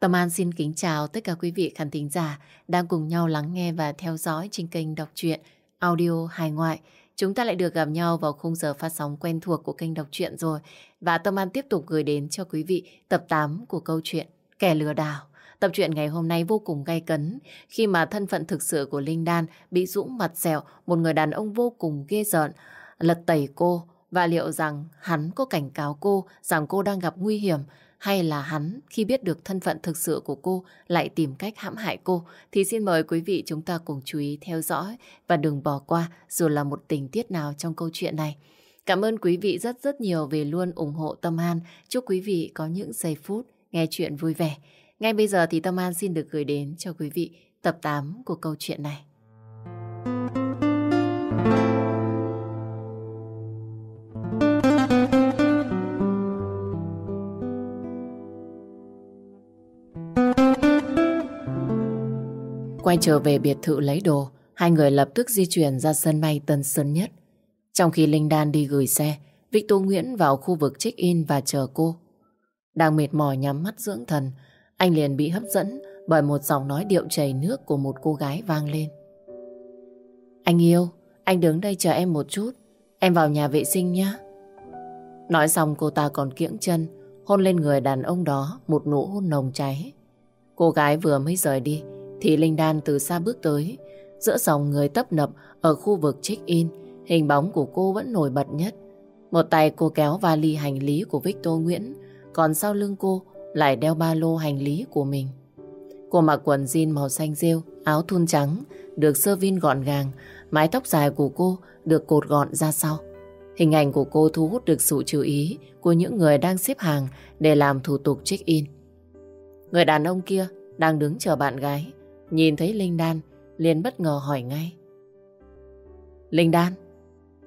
Tâm An xin kính chào tất cả quý vị khán thính giả đang cùng nhau lắng nghe và theo dõi trên kênh đọc truyện audio hài ngoại. Chúng ta lại được gặp nhau vào khung giờ phát sóng quen thuộc của kênh đọc truyện rồi. Và Tâm An tiếp tục gửi đến cho quý vị tập 8 của câu chuyện Kẻ lừa đảo. Tập truyện ngày hôm nay vô cùng gay cấn khi mà thân phận thực sự của Linh Đan bị dũng mặt dẻo, một người đàn ông vô cùng ghê rợn, lật tẩy cô và liệu rằng hắn có cảnh cáo cô rằng cô đang gặp nguy hiểm hay là hắn, khi biết được thân phận thực sự của cô, lại tìm cách hãm hại cô, thì xin mời quý vị chúng ta cùng chú ý theo dõi và đừng bỏ qua dù là một tình tiết nào trong câu chuyện này. Cảm ơn quý vị rất rất nhiều vì luôn ủng hộ Tâm An. Chúc quý vị có những giây phút nghe chuyện vui vẻ. Ngay bây giờ thì Tâm An xin được gửi đến cho quý vị tập 8 của câu chuyện này. Quay trở về biệt thự lấy đồ, hai người lập tức di chuyển ra sân bay Tân Sơn Nhất. Trong khi Linh Đan đi gửi xe, Victor Nguyễn vào khu vực check-in và chờ cô. Đang mệt mỏi nhắm mắt dưỡng thần, anh liền bị hấp dẫn bởi một giọng nói điệu chảy nước của một cô gái vang lên. Anh yêu, anh đứng đây chờ em một chút, em vào nhà vệ sinh nhé. Nói xong cô ta còn kiễng chân, hôn lên người đàn ông đó một nụ hôn nồng cháy. Cô gái vừa mới rời đi, thì Linh Đan từ xa bước tới. Giữa dòng người tấp nập ở khu vực check-in, hình bóng của cô vẫn nổi bật nhất. Một tay cô kéo vali hành lý của Victor Nguyễn, còn sau lưng cô lại đeo ba lô hành lý của mình. Cô mặc quần jean màu xanh rêu, áo thun trắng, được sơ vin gọn gàng, mái tóc dài của cô được cột gọn ra sau. Hình ảnh của cô thu hút được sự chú ý của những người đang xếp hàng để làm thủ tục check-in. Người đàn ông kia đang đứng chờ bạn gái, nhìn thấy Linh Đan, liền bất ngờ hỏi ngay. Linh Đan,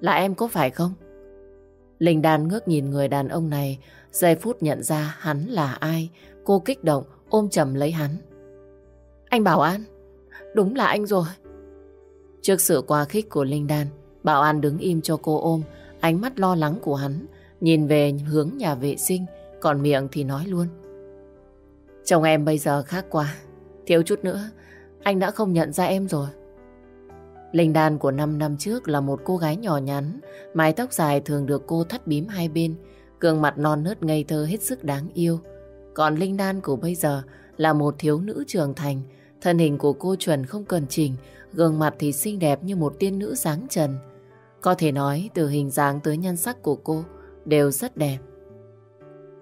là em có phải không? Linh Đan ngước nhìn người đàn ông này, giây phút nhận ra hắn là ai, cô kích động ôm chầm lấy hắn. Anh Bảo An, đúng là anh rồi. Trước sự quá khích của Linh Đan, Bảo An đứng im cho cô ôm, ánh mắt lo lắng của hắn, nhìn về hướng nhà vệ sinh, còn miệng thì nói luôn. Chồng em bây giờ khác quá, thiếu chút nữa, anh đã không nhận ra em rồi. Linh Đan của 5 năm trước là một cô gái nhỏ nhắn, mái tóc dài thường được cô thắt bím hai bên, gương mặt non nớt ngây thơ hết sức đáng yêu. Còn Linh Đan của bây giờ là một thiếu nữ trưởng thành, thân hình của cô chuẩn không cần chỉnh, gương mặt thì xinh đẹp như một tiên nữ dáng trần. Có thể nói từ hình dáng tới nhan sắc của cô đều rất đẹp.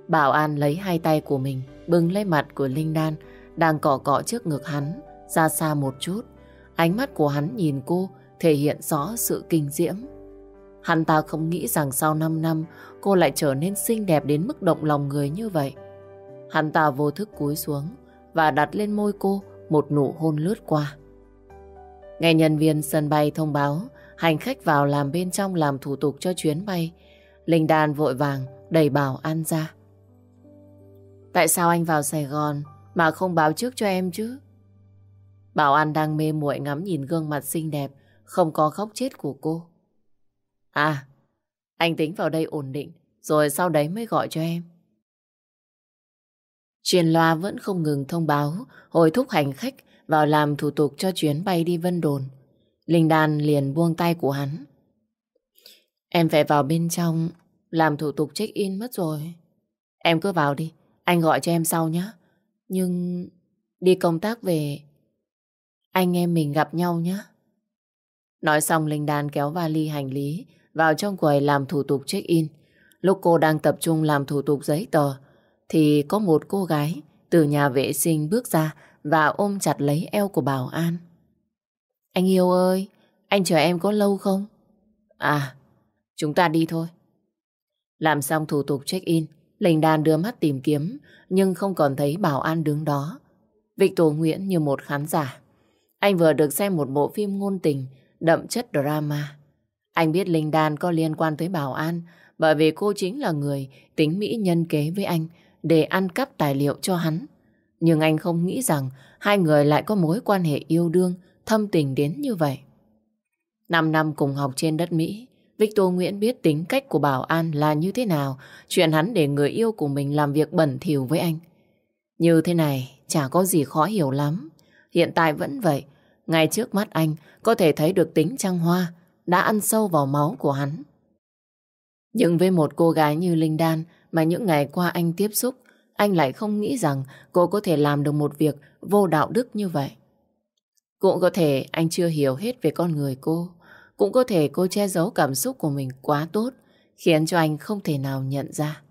Bảo An lấy hai tay của mình bưng lấy mặt của Linh Đan đang cọ cọ trước ngực hắn ra xa một chút. Ánh mắt của hắn nhìn cô thể hiện rõ sự kinh diễm. Hắn ta không nghĩ rằng sau 5 năm, cô lại trở nên xinh đẹp đến mức động lòng người như vậy. Hắn ta vô thức cúi xuống và đặt lên môi cô một nụ hôn lướt qua. Nghe nhân viên sân bay thông báo, hành khách vào làm bên trong làm thủ tục cho chuyến bay. Linh Đan vội vàng đẩy bảo an ra. Tại sao anh vào Sài Gòn mà không báo trước cho em chứ? Bảo An đang mê muội ngắm nhìn gương mặt xinh đẹp, không có khóc chết của cô. À, anh tính vào đây ổn định, rồi sau đấy mới gọi cho em. Truyền loa vẫn không ngừng thông báo, hồi thúc hành khách vào làm thủ tục cho chuyến bay đi Vân Đồn. Linh Đan liền buông tay của hắn. Em phải vào bên trong làm thủ tục check-in mất rồi. Em cứ vào đi, anh gọi cho em sau nhé. Nhưng đi công tác về anh em mình gặp nhau nhé. Nói xong Linh Đan kéo vali hành lý vào trong quầy làm thủ tục check-in. Lúc cô đang tập trung làm thủ tục giấy tờ thì có một cô gái từ nhà vệ sinh bước ra và ôm chặt lấy eo của Bảo An. Anh yêu ơi, anh chờ em có lâu không? À, chúng ta đi thôi. Làm xong thủ tục check-in, Linh Đan đưa mắt tìm kiếm nhưng không còn thấy Bảo An đứng đó. Victor Nguyễn như một khán giả anh vừa được xem một bộ phim ngôn tình đậm chất drama. Anh biết Linh Đan có liên quan tới Bảo An bởi vì cô chính là người tính Mỹ nhân kế với anh để ăn cắp tài liệu cho hắn. Nhưng anh không nghĩ rằng hai người lại có mối quan hệ yêu đương thâm tình đến như vậy. Năm năm cùng học trên đất Mỹ, Victor Nguyễn biết tính cách của Bảo An là như thế nào, chuyện hắn để người yêu của mình làm việc bẩn thỉu với anh. Như thế này chả có gì khó hiểu lắm. Hiện tại vẫn vậy. Ngay trước mắt anh có thể thấy được tính trăng hoa đã ăn sâu vào máu của hắn. Nhưng với một cô gái như Linh Đan mà những ngày qua anh tiếp xúc, anh lại không nghĩ rằng cô có thể làm được một việc vô đạo đức như vậy. Cũng có thể anh chưa hiểu hết về con người cô. Cũng có thể cô che giấu cảm xúc của mình quá tốt, khiến cho anh không thể nào nhận ra.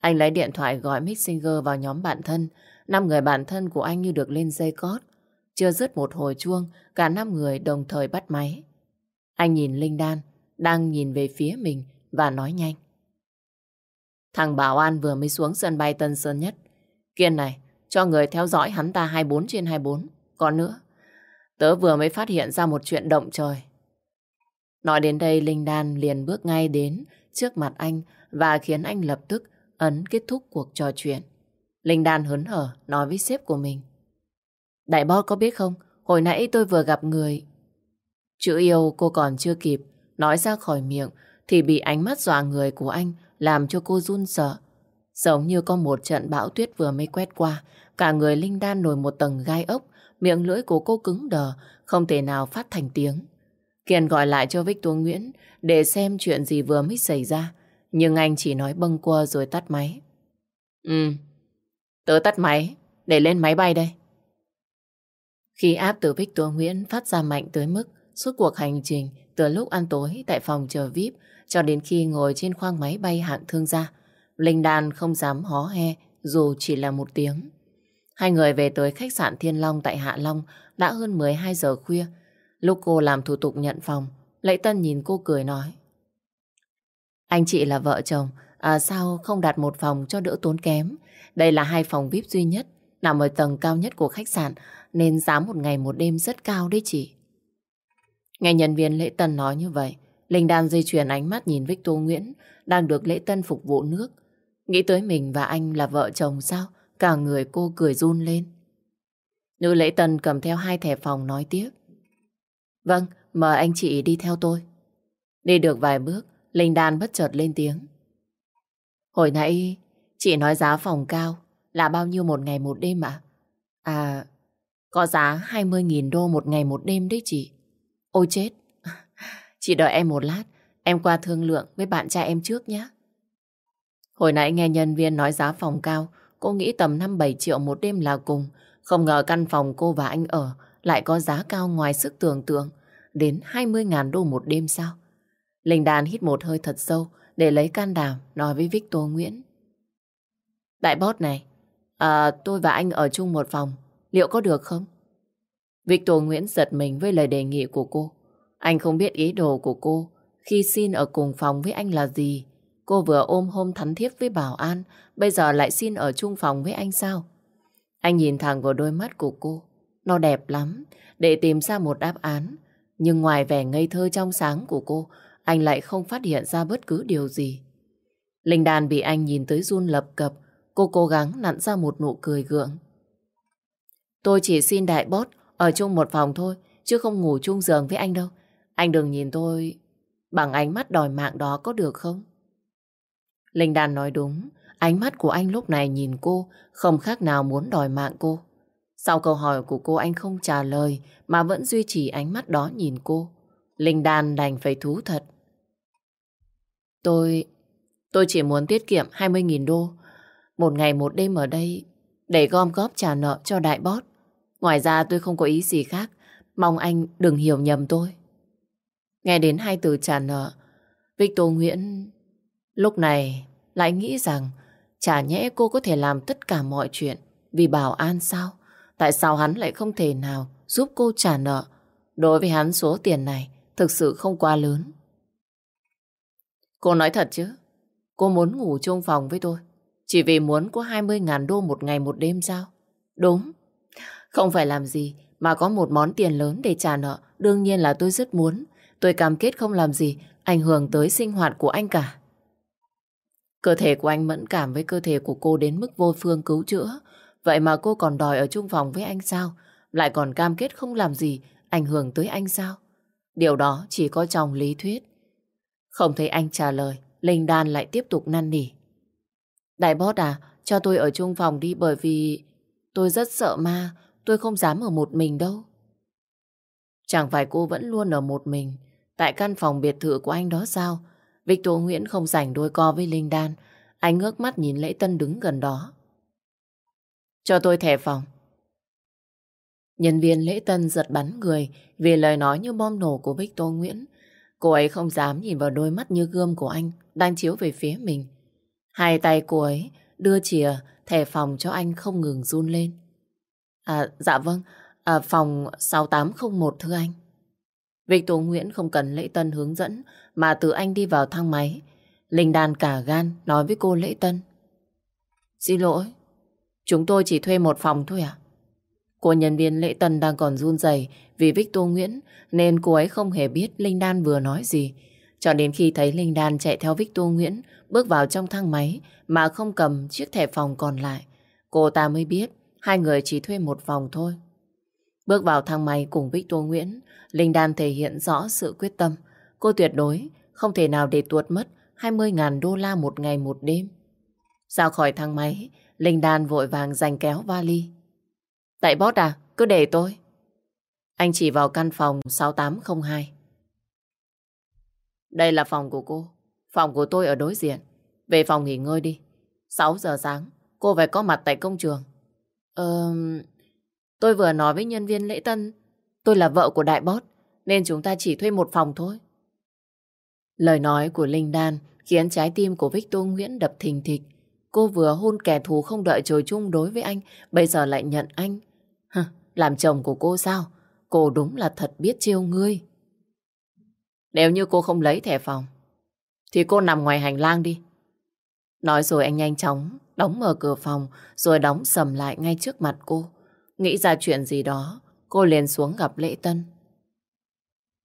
Anh lấy điện thoại gọi Mixinger vào nhóm bạn thân. Năm người bạn thân của anh như được lên dây cót. Chưa dứt một hồi chuông, cả năm người đồng thời bắt máy. Anh nhìn Linh Đan, đang nhìn về phía mình và nói nhanh. Thằng Bảo An vừa mới xuống sân bay Tân Sơn Nhất. Kiên này, cho người theo dõi hắn ta 24 trên 24. Còn nữa, tớ vừa mới phát hiện ra một chuyện động trời. Nói đến đây, Linh Đan liền bước ngay đến trước mặt anh và khiến anh lập tức ấn kết thúc cuộc trò chuyện. Linh Đan hớn hở nói với sếp của mình. Đại boss có biết không, hồi nãy tôi vừa gặp người. Chữ yêu cô còn chưa kịp nói ra khỏi miệng thì bị ánh mắt dọa người của anh làm cho cô run sợ. Giống như có một trận bão tuyết vừa mới quét qua, cả người Linh Đan nổi một tầng gai ốc, miệng lưỡi của cô cứng đờ, không thể nào phát thành tiếng. Kiên gọi lại cho Victor Nguyễn để xem chuyện gì vừa mới xảy ra, nhưng anh chỉ nói bâng quơ rồi tắt máy. Ừ, tớ tắt máy, để lên máy bay đây. Khi áp từ Victor Nguyễn phát ra mạnh tới mức suốt cuộc hành trình từ lúc ăn tối tại phòng chờ VIP cho đến khi ngồi trên khoang máy bay hạng thương gia, Linh Đan không dám hó he dù chỉ là một tiếng. Hai người về tới khách sạn Thiên Long tại Hạ Long đã hơn 12 giờ khuya. Lúc cô làm thủ tục nhận phòng, Lệ Tân nhìn cô cười nói. Anh chị là vợ chồng, à, sao không đặt một phòng cho đỡ tốn kém? Đây là hai phòng VIP duy nhất, nằm ở tầng cao nhất của khách sạn, nên giá một ngày một đêm rất cao đấy chị. Nghe nhân viên lễ tân nói như vậy, Linh đang di chuyển ánh mắt nhìn Victor Nguyễn đang được lễ tân phục vụ nước. Nghĩ tới mình và anh là vợ chồng sao? Cả người cô cười run lên. Nữ lễ tân cầm theo hai thẻ phòng nói tiếp. Vâng, mời anh chị đi theo tôi. Đi được vài bước, Linh Đan bất chợt lên tiếng. Hồi nãy, chị nói giá phòng cao là bao nhiêu một ngày một đêm ạ? À? Có giá 20.000 đô một ngày một đêm đấy chị. Ôi chết, chị đợi em một lát, em qua thương lượng với bạn trai em trước nhé. Hồi nãy nghe nhân viên nói giá phòng cao, cô nghĩ tầm 5-7 triệu một đêm là cùng. Không ngờ căn phòng cô và anh ở lại có giá cao ngoài sức tưởng tượng, đến 20.000 đô một đêm sao? Linh Đàn hít một hơi thật sâu để lấy can đảm nói với Victor Nguyễn. Đại boss này, à, tôi và anh ở chung một phòng, liệu có được không? Victor Nguyễn giật mình với lời đề nghị của cô. Anh không biết ý đồ của cô khi xin ở cùng phòng với anh là gì. Cô vừa ôm hôn thắn thiết với Bảo An, bây giờ lại xin ở chung phòng với anh sao? Anh nhìn thẳng vào đôi mắt của cô. Nó đẹp lắm, để tìm ra một đáp án. Nhưng ngoài vẻ ngây thơ trong sáng của cô, anh lại không phát hiện ra bất cứ điều gì. Linh đàn bị anh nhìn tới run lập cập, cô cố gắng nặn ra một nụ cười gượng. Tôi chỉ xin đại bót ở chung một phòng thôi, chứ không ngủ chung giường với anh đâu. Anh đừng nhìn tôi bằng ánh mắt đòi mạng đó có được không? Linh Đan nói đúng, ánh mắt của anh lúc này nhìn cô không khác nào muốn đòi mạng cô. Sau câu hỏi của cô anh không trả lời mà vẫn duy trì ánh mắt đó nhìn cô. Linh Đan đành phải thú thật. Tôi... tôi chỉ muốn tiết kiệm 20.000 đô. Một ngày một đêm ở đây để gom góp trả nợ cho đại bót. Ngoài ra tôi không có ý gì khác. Mong anh đừng hiểu nhầm tôi. Nghe đến hai từ trả nợ, Victor Nguyễn lúc này lại nghĩ rằng chả nhẽ cô có thể làm tất cả mọi chuyện vì bảo an sao? Tại sao hắn lại không thể nào giúp cô trả nợ? Đối với hắn số tiền này thực sự không quá lớn. Cô nói thật chứ? Cô muốn ngủ chung phòng với tôi chỉ vì muốn có 20.000 đô một ngày một đêm sao? Đúng. Không phải làm gì mà có một món tiền lớn để trả nợ. Đương nhiên là tôi rất muốn. Tôi cam kết không làm gì ảnh hưởng tới sinh hoạt của anh cả. Cơ thể của anh mẫn cảm với cơ thể của cô đến mức vô phương cứu chữa. Vậy mà cô còn đòi ở chung phòng với anh sao? Lại còn cam kết không làm gì ảnh hưởng tới anh sao? Điều đó chỉ có trong lý thuyết. Không thấy anh trả lời, Linh Đan lại tiếp tục năn nỉ. Đại bót à, cho tôi ở chung phòng đi bởi vì tôi rất sợ ma, tôi không dám ở một mình đâu. Chẳng phải cô vẫn luôn ở một mình tại căn phòng biệt thự của anh đó sao? Victor Nguyễn không rảnh đôi co với Linh Đan. Anh ngước mắt nhìn Lễ Tân đứng gần đó. Cho tôi thẻ phòng. Nhân viên Lễ Tân giật bắn người vì lời nói như bom nổ của Victor Nguyễn. Cô ấy không dám nhìn vào đôi mắt như gươm của anh đang chiếu về phía mình. Hai tay cô ấy đưa chìa thẻ phòng cho anh không ngừng run lên. À, dạ vâng, à, phòng 6801 thưa anh. Victor Nguyễn không cần Lễ Tân hướng dẫn mà từ anh đi vào thang máy. Linh đàn cả gan nói với cô Lễ Tân. Xin lỗi, chúng tôi chỉ thuê một phòng thôi à? Cô nhân viên Lễ Tân đang còn run rẩy vì Victor Nguyễn nên cô ấy không hề biết Linh Đan vừa nói gì. Cho đến khi thấy Linh Đan chạy theo Victor Nguyễn bước vào trong thang máy mà không cầm chiếc thẻ phòng còn lại. Cô ta mới biết hai người chỉ thuê một phòng thôi. Bước vào thang máy cùng Victor Nguyễn, Linh Đan thể hiện rõ sự quyết tâm. Cô tuyệt đối không thể nào để tuột mất 20.000 đô la một ngày một đêm. Ra khỏi thang máy, Linh Đan vội vàng giành kéo vali. Tại bót à, cứ để tôi. Anh chỉ vào căn phòng 6802. Đây là phòng của cô. Phòng của tôi ở đối diện. Về phòng nghỉ ngơi đi. 6 giờ sáng, cô phải có mặt tại công trường. Ờ... Tôi vừa nói với nhân viên lễ tân, tôi là vợ của đại bót, nên chúng ta chỉ thuê một phòng thôi. Lời nói của Linh Đan khiến trái tim của Victor Nguyễn đập thình thịch. Cô vừa hôn kẻ thù không đợi trời chung đối với anh, bây giờ lại nhận anh. Hừ, làm chồng của cô sao? Cô đúng là thật biết chiêu ngươi. Nếu như cô không lấy thẻ phòng, thì cô nằm ngoài hành lang đi. Nói rồi anh nhanh chóng đóng mở cửa phòng rồi đóng sầm lại ngay trước mặt cô. Nghĩ ra chuyện gì đó, cô liền xuống gặp Lễ Tân.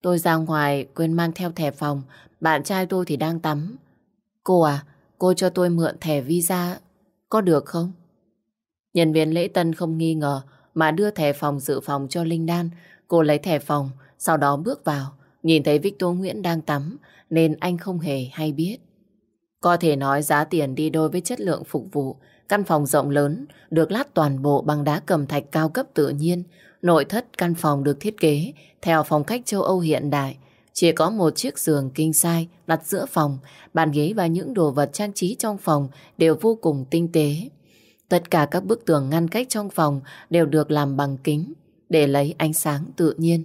Tôi ra ngoài quên mang theo thẻ phòng, bạn trai tôi thì đang tắm. Cô à, cô cho tôi mượn thẻ visa, có được không? Nhân viên Lễ Tân không nghi ngờ mà đưa thẻ phòng dự phòng cho Linh Đan. Cô lấy thẻ phòng, sau đó bước vào. Nhìn thấy Victor Nguyễn đang tắm, nên anh không hề hay biết. Có thể nói giá tiền đi đôi với chất lượng phục vụ. Căn phòng rộng lớn, được lát toàn bộ bằng đá cầm thạch cao cấp tự nhiên. Nội thất căn phòng được thiết kế theo phong cách châu Âu hiện đại. Chỉ có một chiếc giường kinh sai đặt giữa phòng, bàn ghế và những đồ vật trang trí trong phòng đều vô cùng tinh tế. Tất cả các bức tường ngăn cách trong phòng đều được làm bằng kính để lấy ánh sáng tự nhiên.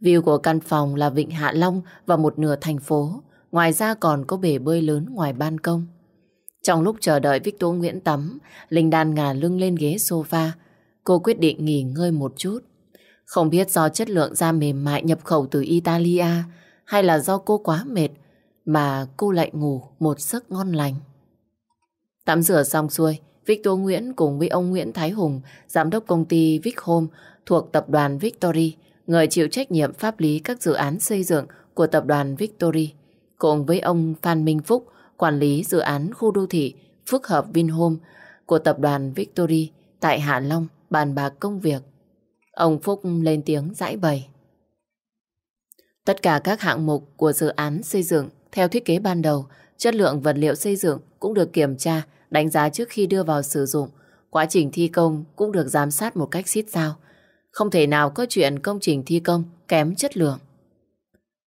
View của căn phòng là vịnh Hạ Long và một nửa thành phố. Ngoài ra còn có bể bơi lớn ngoài ban công. Trong lúc chờ đợi Victor Nguyễn tắm, Linh Đan ngả lưng lên ghế sofa. Cô quyết định nghỉ ngơi một chút. Không biết do chất lượng da mềm mại nhập khẩu từ Italia hay là do cô quá mệt mà cô lại ngủ một giấc ngon lành. Tắm rửa xong xuôi, Victor Nguyễn cùng với ông Nguyễn Thái Hùng, giám đốc công ty Vic Home thuộc tập đoàn Victory, người chịu trách nhiệm pháp lý các dự án xây dựng của tập đoàn Victory, cùng với ông Phan Minh Phúc, quản lý dự án khu đô thị phức hợp Vinhome của tập đoàn Victory tại Hạ Long bàn bạc công việc. Ông Phúc lên tiếng giải bày. Tất cả các hạng mục của dự án xây dựng theo thiết kế ban đầu, chất lượng vật liệu xây dựng cũng được kiểm tra đánh giá trước khi đưa vào sử dụng. Quá trình thi công cũng được giám sát một cách xít sao. Không thể nào có chuyện công trình thi công kém chất lượng.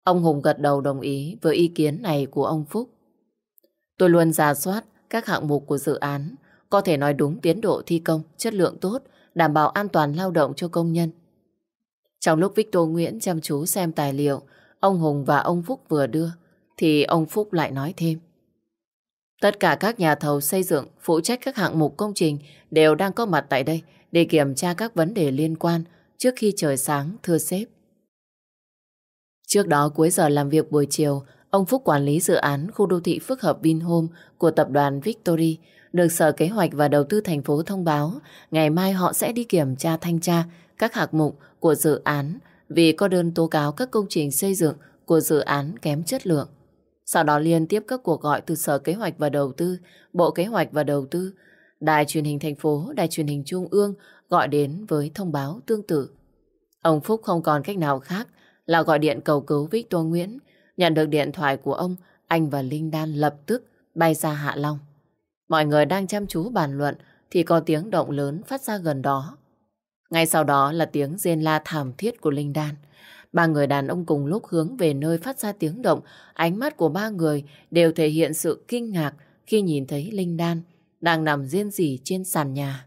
Ông Hùng gật đầu đồng ý với ý kiến này của ông Phúc. Tôi luôn giả soát các hạng mục của dự án, có thể nói đúng tiến độ thi công, chất lượng tốt, đảm bảo an toàn lao động cho công nhân. Trong lúc Victor Nguyễn chăm chú xem tài liệu, ông Hùng và ông Phúc vừa đưa, thì ông Phúc lại nói thêm. Tất cả các nhà thầu xây dựng phụ trách các hạng mục công trình đều đang có mặt tại đây để kiểm tra các vấn đề liên quan trước khi trời sáng, thưa sếp. Trước đó cuối giờ làm việc buổi chiều, ông Phúc quản lý dự án khu đô thị phức hợp Vinhome của tập đoàn Victory được Sở Kế hoạch và Đầu tư thành phố thông báo ngày mai họ sẽ đi kiểm tra thanh tra các hạng mục của dự án vì có đơn tố cáo các công trình xây dựng của dự án kém chất lượng. Sau đó liên tiếp các cuộc gọi từ Sở Kế hoạch và Đầu tư, Bộ Kế hoạch và Đầu tư, Đài truyền hình thành phố, Đài truyền hình Trung ương gọi đến với thông báo tương tự. Ông Phúc không còn cách nào khác là gọi điện cầu cứu Victor Nguyễn. Nhận được điện thoại của ông, anh và Linh Đan lập tức bay ra Hạ Long. Mọi người đang chăm chú bàn luận thì có tiếng động lớn phát ra gần đó. Ngay sau đó là tiếng rên la thảm thiết của Linh Đan. Ba người đàn ông cùng lúc hướng về nơi phát ra tiếng động, ánh mắt của ba người đều thể hiện sự kinh ngạc khi nhìn thấy Linh Đan đang nằm riêng rỉ trên sàn nhà.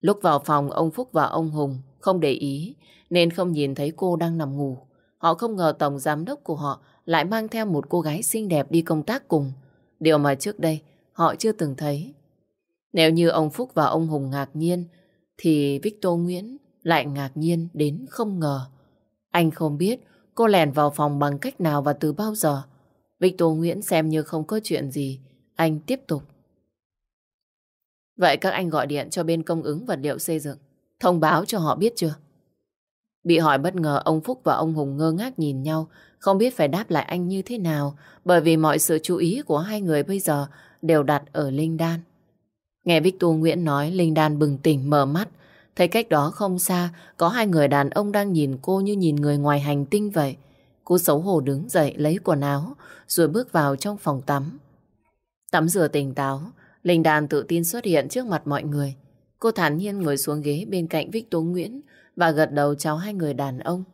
Lúc vào phòng, ông Phúc và ông Hùng không để ý nên không nhìn thấy cô đang nằm ngủ. Họ không ngờ tổng giám đốc của họ lại mang theo một cô gái xinh đẹp đi công tác cùng. Điều mà trước đây họ chưa từng thấy. Nếu như ông Phúc và ông Hùng ngạc nhiên, thì Victor Nguyễn lại ngạc nhiên đến không ngờ. Anh không biết cô lèn vào phòng bằng cách nào và từ bao giờ. Victor Nguyễn xem như không có chuyện gì. Anh tiếp tục. Vậy các anh gọi điện cho bên công ứng vật liệu xây dựng. Thông báo cho họ biết chưa? Bị hỏi bất ngờ, ông Phúc và ông Hùng ngơ ngác nhìn nhau, không biết phải đáp lại anh như thế nào, bởi vì mọi sự chú ý của hai người bây giờ đều đặt ở Linh Đan. Nghe Victor Nguyễn nói, Linh Đan bừng tỉnh mở mắt, thấy cách đó không xa, có hai người đàn ông đang nhìn cô như nhìn người ngoài hành tinh vậy. Cô xấu hổ đứng dậy lấy quần áo, rồi bước vào trong phòng tắm. Tắm rửa tỉnh táo, Linh Đan tự tin xuất hiện trước mặt mọi người. Cô thản nhiên ngồi xuống ghế bên cạnh Victor Nguyễn và gật đầu chào hai người đàn ông.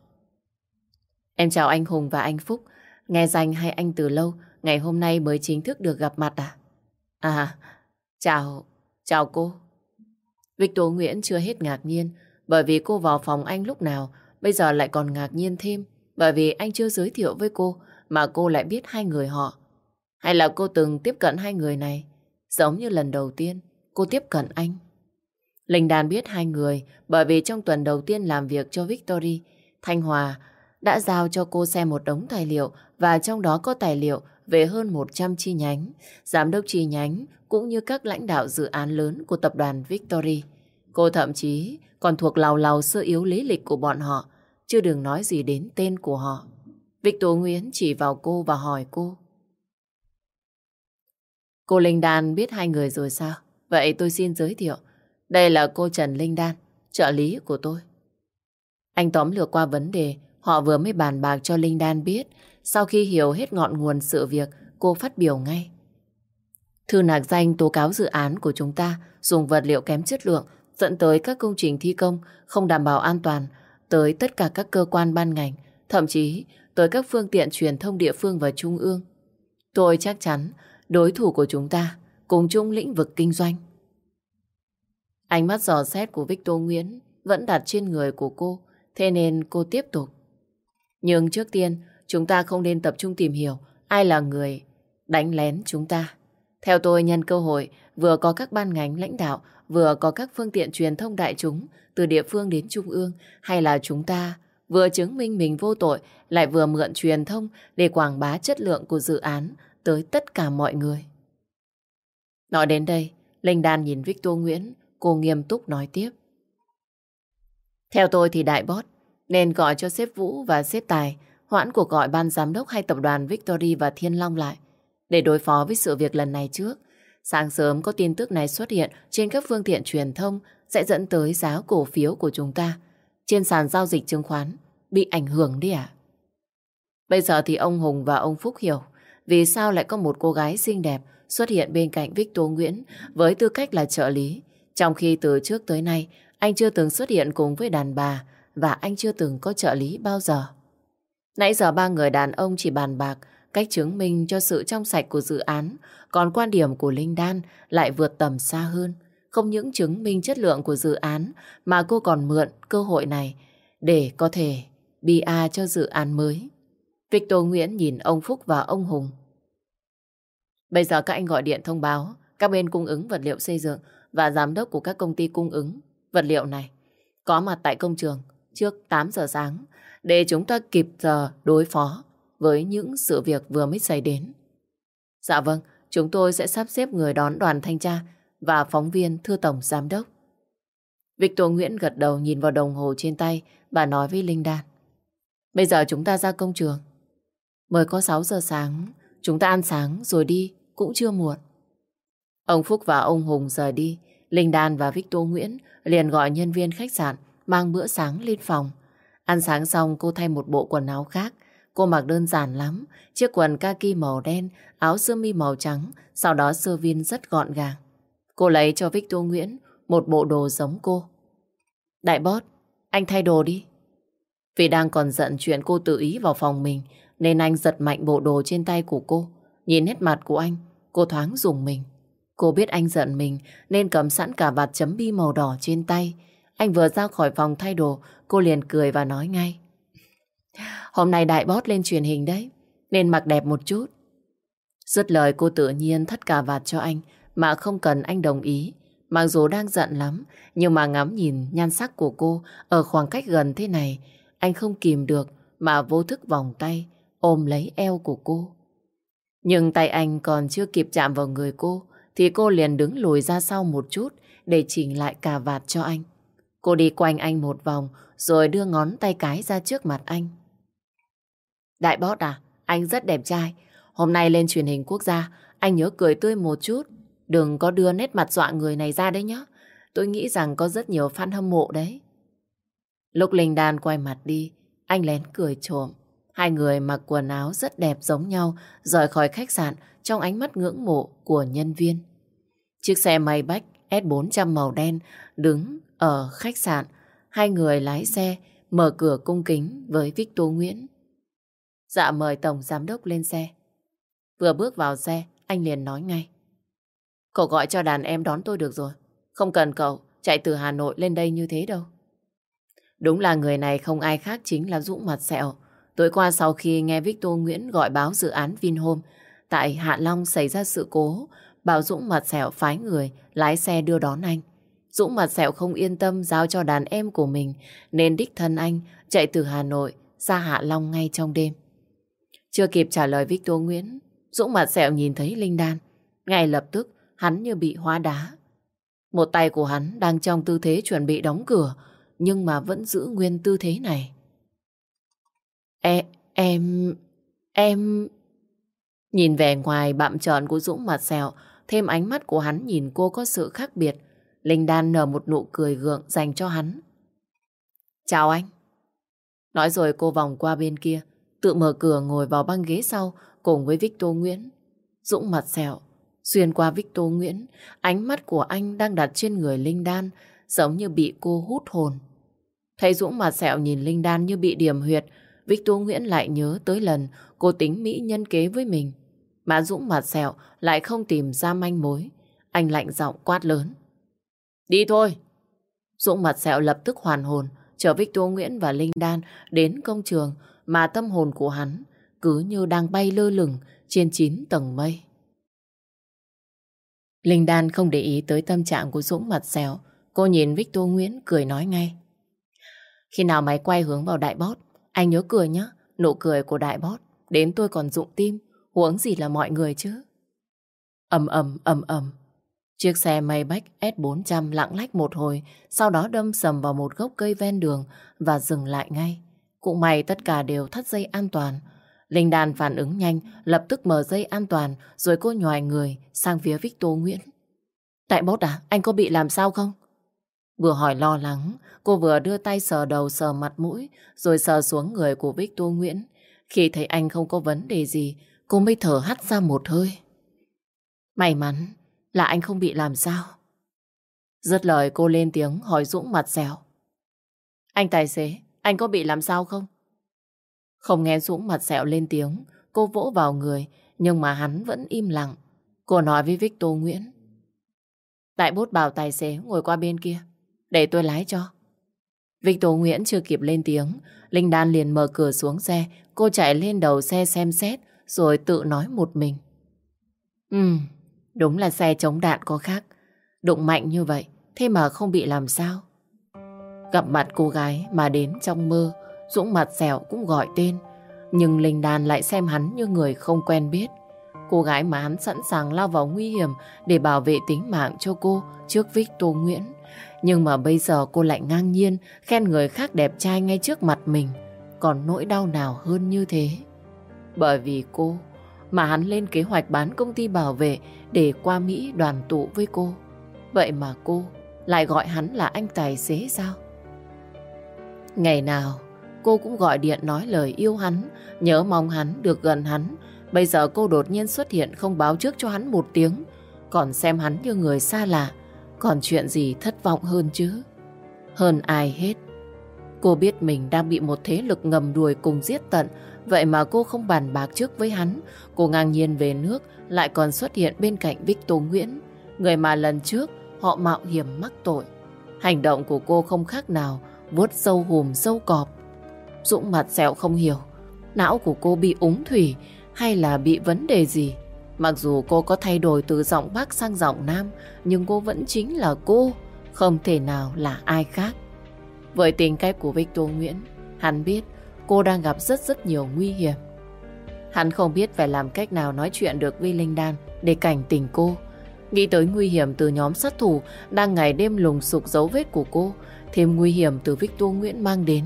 Em chào anh Hùng và anh Phúc. Nghe danh hai anh từ lâu, ngày hôm nay mới chính thức được gặp mặt à? À, chào, chào cô. Victor Nguyễn chưa hết ngạc nhiên bởi vì cô vào phòng anh lúc nào, bây giờ lại còn ngạc nhiên thêm bởi vì anh chưa giới thiệu với cô mà cô lại biết hai người họ. Hay là cô từng tiếp cận hai người này, giống như lần đầu tiên cô tiếp cận anh. Linh Đan biết hai người bởi vì trong tuần đầu tiên làm việc cho Victory, Thanh Hòa đã giao cho cô xem một đống tài liệu và trong đó có tài liệu về hơn 100 chi nhánh, giám đốc chi nhánh cũng như các lãnh đạo dự án lớn của tập đoàn Victory. Cô thậm chí còn thuộc lào lào sơ yếu lý lịch của bọn họ, chưa đừng nói gì đến tên của họ. Victor Nguyễn chỉ vào cô và hỏi cô. Cô Linh Đan biết hai người rồi sao? Vậy tôi xin giới thiệu. Đây là cô Trần Linh Đan, trợ lý của tôi. Anh tóm lược qua vấn đề họ vừa mới bàn bạc cho Linh Đan biết. Sau khi hiểu hết ngọn nguồn sự việc, cô phát biểu ngay. Thư nạc danh tố cáo dự án của chúng ta dùng vật liệu kém chất lượng dẫn tới các công trình thi công không đảm bảo an toàn tới tất cả các cơ quan ban ngành, thậm chí tới các phương tiện truyền thông địa phương và trung ương. Tôi chắc chắn đối thủ của chúng ta cùng chung lĩnh vực kinh doanh Ánh mắt dò xét của Victor Nguyễn vẫn đặt trên người của cô, thế nên cô tiếp tục. Nhưng trước tiên, chúng ta không nên tập trung tìm hiểu ai là người đánh lén chúng ta. Theo tôi, nhân cơ hội, vừa có các ban ngành lãnh đạo, vừa có các phương tiện truyền thông đại chúng, từ địa phương đến trung ương, hay là chúng ta vừa chứng minh mình vô tội, lại vừa mượn truyền thông để quảng bá chất lượng của dự án tới tất cả mọi người. Nói đến đây, Linh Đan nhìn Victor Nguyễn Cô nghiêm túc nói tiếp. Theo tôi thì đại boss nên gọi cho sếp Vũ và sếp Tài, hoãn cuộc gọi ban giám đốc hay tập đoàn Victory và Thiên Long lại, để đối phó với sự việc lần này trước. Sáng sớm có tin tức này xuất hiện trên các phương tiện truyền thông, sẽ dẫn tới giá cổ phiếu của chúng ta trên sàn giao dịch chứng khoán, bị ảnh hưởng đi à? Bây giờ thì ông Hùng và ông Phúc hiểu, vì sao lại có một cô gái xinh đẹp xuất hiện bên cạnh Victor Nguyễn với tư cách là trợ lý trong khi từ trước tới nay, anh chưa từng xuất hiện cùng với đàn bà và anh chưa từng có trợ lý bao giờ. Nãy giờ ba người đàn ông chỉ bàn bạc cách chứng minh cho sự trong sạch của dự án, còn quan điểm của Linh Đan lại vượt tầm xa hơn. Không những chứng minh chất lượng của dự án mà cô còn mượn cơ hội này để có thể BA cho dự án mới. Victor Nguyễn nhìn ông Phúc và ông Hùng. Bây giờ các anh gọi điện thông báo các bên cung ứng vật liệu xây dựng và giám đốc của các công ty cung ứng vật liệu này có mặt tại công trường trước 8 giờ sáng để chúng ta kịp giờ đối phó với những sự việc vừa mới xảy đến. Dạ vâng, chúng tôi sẽ sắp xếp người đón đoàn thanh tra và phóng viên thưa tổng giám đốc. Victor Nguyễn gật đầu nhìn vào đồng hồ trên tay và nói với Linh Đan. Bây giờ chúng ta ra công trường. Mới có 6 giờ sáng, chúng ta ăn sáng rồi đi, cũng chưa muộn. Ông Phúc và ông Hùng rời đi. Linh Đan và Victor Nguyễn liền gọi nhân viên khách sạn mang bữa sáng lên phòng. Ăn sáng xong cô thay một bộ quần áo khác, Cô mặc đơn giản lắm, chiếc quần kaki màu đen, áo sơ mi màu trắng, sau đó sơ viên rất gọn gàng. Cô lấy cho Victor Nguyễn một bộ đồ giống cô. Đại bót, anh thay đồ đi. Vì đang còn giận chuyện cô tự ý vào phòng mình, nên anh giật mạnh bộ đồ trên tay của cô. Nhìn hết mặt của anh, cô thoáng dùng mình. Cô biết anh giận mình nên cầm sẵn cả vạt chấm bi màu đỏ trên tay. Anh vừa ra khỏi phòng thay đồ, cô liền cười và nói ngay. Hôm nay đại bót lên truyền hình đấy, nên mặc đẹp một chút. Dứt lời cô tự nhiên thắt cả vạt cho anh, mà không cần anh đồng ý. Mặc dù đang giận lắm, nhưng mà ngắm nhìn nhan sắc của cô ở khoảng cách gần thế này, anh không kìm được mà vô thức vòng tay, ôm lấy eo của cô. Nhưng tay anh còn chưa kịp chạm vào người cô, thì cô liền đứng lùi ra sau một chút để chỉnh lại cà vạt cho anh. Cô đi quanh anh một vòng rồi đưa ngón tay cái ra trước mặt anh. Đại bót à, anh rất đẹp trai. Hôm nay lên truyền hình quốc gia, anh nhớ cười tươi một chút. Đừng có đưa nét mặt dọa người này ra đấy nhé. Tôi nghĩ rằng có rất nhiều fan hâm mộ đấy. Lúc Linh Đan quay mặt đi, anh lén cười trộm. Hai người mặc quần áo rất đẹp giống nhau, rời khỏi khách sạn trong ánh mắt ngưỡng mộ của nhân viên. Chiếc xe Maybach S400 màu đen đứng ở khách sạn. Hai người lái xe mở cửa cung kính với Victor Nguyễn. Dạ mời Tổng Giám Đốc lên xe. Vừa bước vào xe, anh liền nói ngay. Cậu gọi cho đàn em đón tôi được rồi. Không cần cậu chạy từ Hà Nội lên đây như thế đâu. Đúng là người này không ai khác chính là Dũng Mặt Sẹo. Tối qua sau khi nghe Victor Nguyễn gọi báo dự án Vinhome tại Hạ Long xảy ra sự cố, bảo Dũng Mặt Sẹo phái người lái xe đưa đón anh. Dũng Mặt Sẹo không yên tâm giao cho đàn em của mình nên đích thân anh chạy từ Hà Nội ra Hạ Long ngay trong đêm. Chưa kịp trả lời Victor Nguyễn, Dũng Mặt Sẹo nhìn thấy Linh Đan. Ngay lập tức hắn như bị hóa đá. Một tay của hắn đang trong tư thế chuẩn bị đóng cửa nhưng mà vẫn giữ nguyên tư thế này. E, em... em... Nhìn về ngoài bạm tròn của Dũng mặt sẹo, thêm ánh mắt của hắn nhìn cô có sự khác biệt. Linh Đan nở một nụ cười gượng dành cho hắn. Chào anh. Nói rồi cô vòng qua bên kia, tự mở cửa ngồi vào băng ghế sau cùng với Victor Nguyễn. Dũng mặt sẹo, xuyên qua Victor Nguyễn, ánh mắt của anh đang đặt trên người Linh Đan, giống như bị cô hút hồn. Thấy Dũng mặt sẹo nhìn Linh Đan như bị điểm huyệt, Victor Nguyễn lại nhớ tới lần cô tính Mỹ nhân kế với mình. Mà Dũng mặt sẹo lại không tìm ra manh mối. Anh lạnh giọng quát lớn. Đi thôi! Dũng mặt sẹo lập tức hoàn hồn, chở Victor Nguyễn và Linh Đan đến công trường mà tâm hồn của hắn cứ như đang bay lơ lửng trên 9 tầng mây. Linh Đan không để ý tới tâm trạng của Dũng mặt sẹo. Cô nhìn Victor Nguyễn cười nói ngay. Khi nào máy quay hướng vào đại bót, anh nhớ cười nhé, nụ cười của đại bót, đến tôi còn dụng tim, huống gì là mọi người chứ. ầm ầm ầm ầm Chiếc xe Maybach S400 lặng lách một hồi, sau đó đâm sầm vào một gốc cây ven đường và dừng lại ngay. Cũng may tất cả đều thắt dây an toàn. Linh đàn phản ứng nhanh, lập tức mở dây an toàn, rồi cô nhòi người sang phía Victor Nguyễn. Tại bốt à, anh có bị làm sao không? Vừa hỏi lo lắng, cô vừa đưa tay sờ đầu sờ mặt mũi, rồi sờ xuống người của Victor Nguyễn. Khi thấy anh không có vấn đề gì, cô mới thở hắt ra một hơi. May mắn là anh không bị làm sao. Dứt lời cô lên tiếng hỏi Dũng mặt dẻo. Anh tài xế, anh có bị làm sao không? Không nghe Dũng mặt dẻo lên tiếng, cô vỗ vào người, nhưng mà hắn vẫn im lặng. Cô nói với Victor Nguyễn. Đại bốt bảo tài xế ngồi qua bên kia. Để tôi lái cho. Victor Nguyễn chưa kịp lên tiếng, Linh Đan liền mở cửa xuống xe, cô chạy lên đầu xe xem xét, rồi tự nói một mình. Ừ, đúng là xe chống đạn có khác. Đụng mạnh như vậy, thế mà không bị làm sao. Gặp mặt cô gái mà đến trong mơ, Dũng mặt dẻo cũng gọi tên. Nhưng Linh Đan lại xem hắn như người không quen biết. Cô gái mà hắn sẵn sàng lao vào nguy hiểm để bảo vệ tính mạng cho cô trước Victor Nguyễn. Nhưng mà bây giờ cô lại ngang nhiên khen người khác đẹp trai ngay trước mặt mình. Còn nỗi đau nào hơn như thế? Bởi vì cô mà hắn lên kế hoạch bán công ty bảo vệ để qua Mỹ đoàn tụ với cô. Vậy mà cô lại gọi hắn là anh tài xế sao? Ngày nào cô cũng gọi điện nói lời yêu hắn, nhớ mong hắn được gần hắn. Bây giờ cô đột nhiên xuất hiện không báo trước cho hắn một tiếng, còn xem hắn như người xa lạ. Còn chuyện gì thất vọng hơn chứ? Hơn ai hết. Cô biết mình đang bị một thế lực ngầm đuổi cùng giết tận, vậy mà cô không bàn bạc trước với hắn. Cô ngang nhiên về nước, lại còn xuất hiện bên cạnh Victor Nguyễn, người mà lần trước họ mạo hiểm mắc tội. Hành động của cô không khác nào vuốt sâu hùm sâu cọp. Dũng mặt sẹo không hiểu, não của cô bị úng thủy hay là bị vấn đề gì. Mặc dù cô có thay đổi từ giọng Bắc sang giọng Nam, nhưng cô vẫn chính là cô, không thể nào là ai khác. Với tính cách của Victor Nguyễn, hắn biết cô đang gặp rất rất nhiều nguy hiểm. Hắn không biết phải làm cách nào nói chuyện được với Linh Đan để cảnh tỉnh cô. Nghĩ tới nguy hiểm từ nhóm sát thủ đang ngày đêm lùng sục dấu vết của cô, thêm nguy hiểm từ Victor Nguyễn mang đến.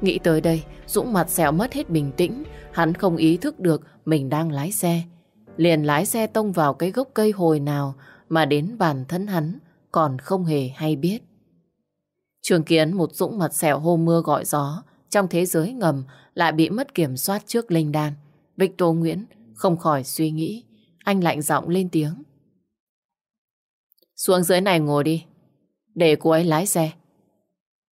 Nghĩ tới đây, Dũng mặt sẹo mất hết bình tĩnh, hắn không ý thức được mình đang lái xe. Liền lái xe tông vào cái gốc cây hồi nào mà đến bản thân hắn còn không hề hay biết. Trường Kiến một Dũng mặt sẹo hôm mưa gọi gió, trong thế giới ngầm lại bị mất kiểm soát trước Linh Đan. Victor Nguyễn không khỏi suy nghĩ, anh lạnh giọng lên tiếng. Xuống dưới này ngồi đi, để cô ấy lái xe.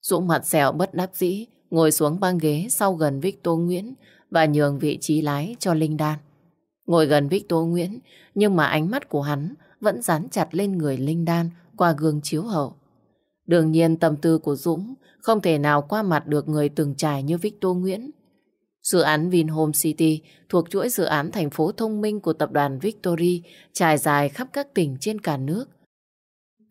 Dũng mặt sẹo bất đắc dĩ, ngồi xuống băng ghế sau gần Victor Nguyễn và nhường vị trí lái cho Linh Đan. Ngồi gần Victor Nguyễn, nhưng mà ánh mắt của hắn vẫn dán chặt lên người Linh Đan qua gương chiếu hậu. Đương nhiên tâm tư của Dũng không thể nào qua mặt được người từng trải như Victor Nguyễn. Dự án Vinhome City thuộc chuỗi dự án thành phố thông minh của tập đoàn Victory trải dài khắp các tỉnh trên cả nước.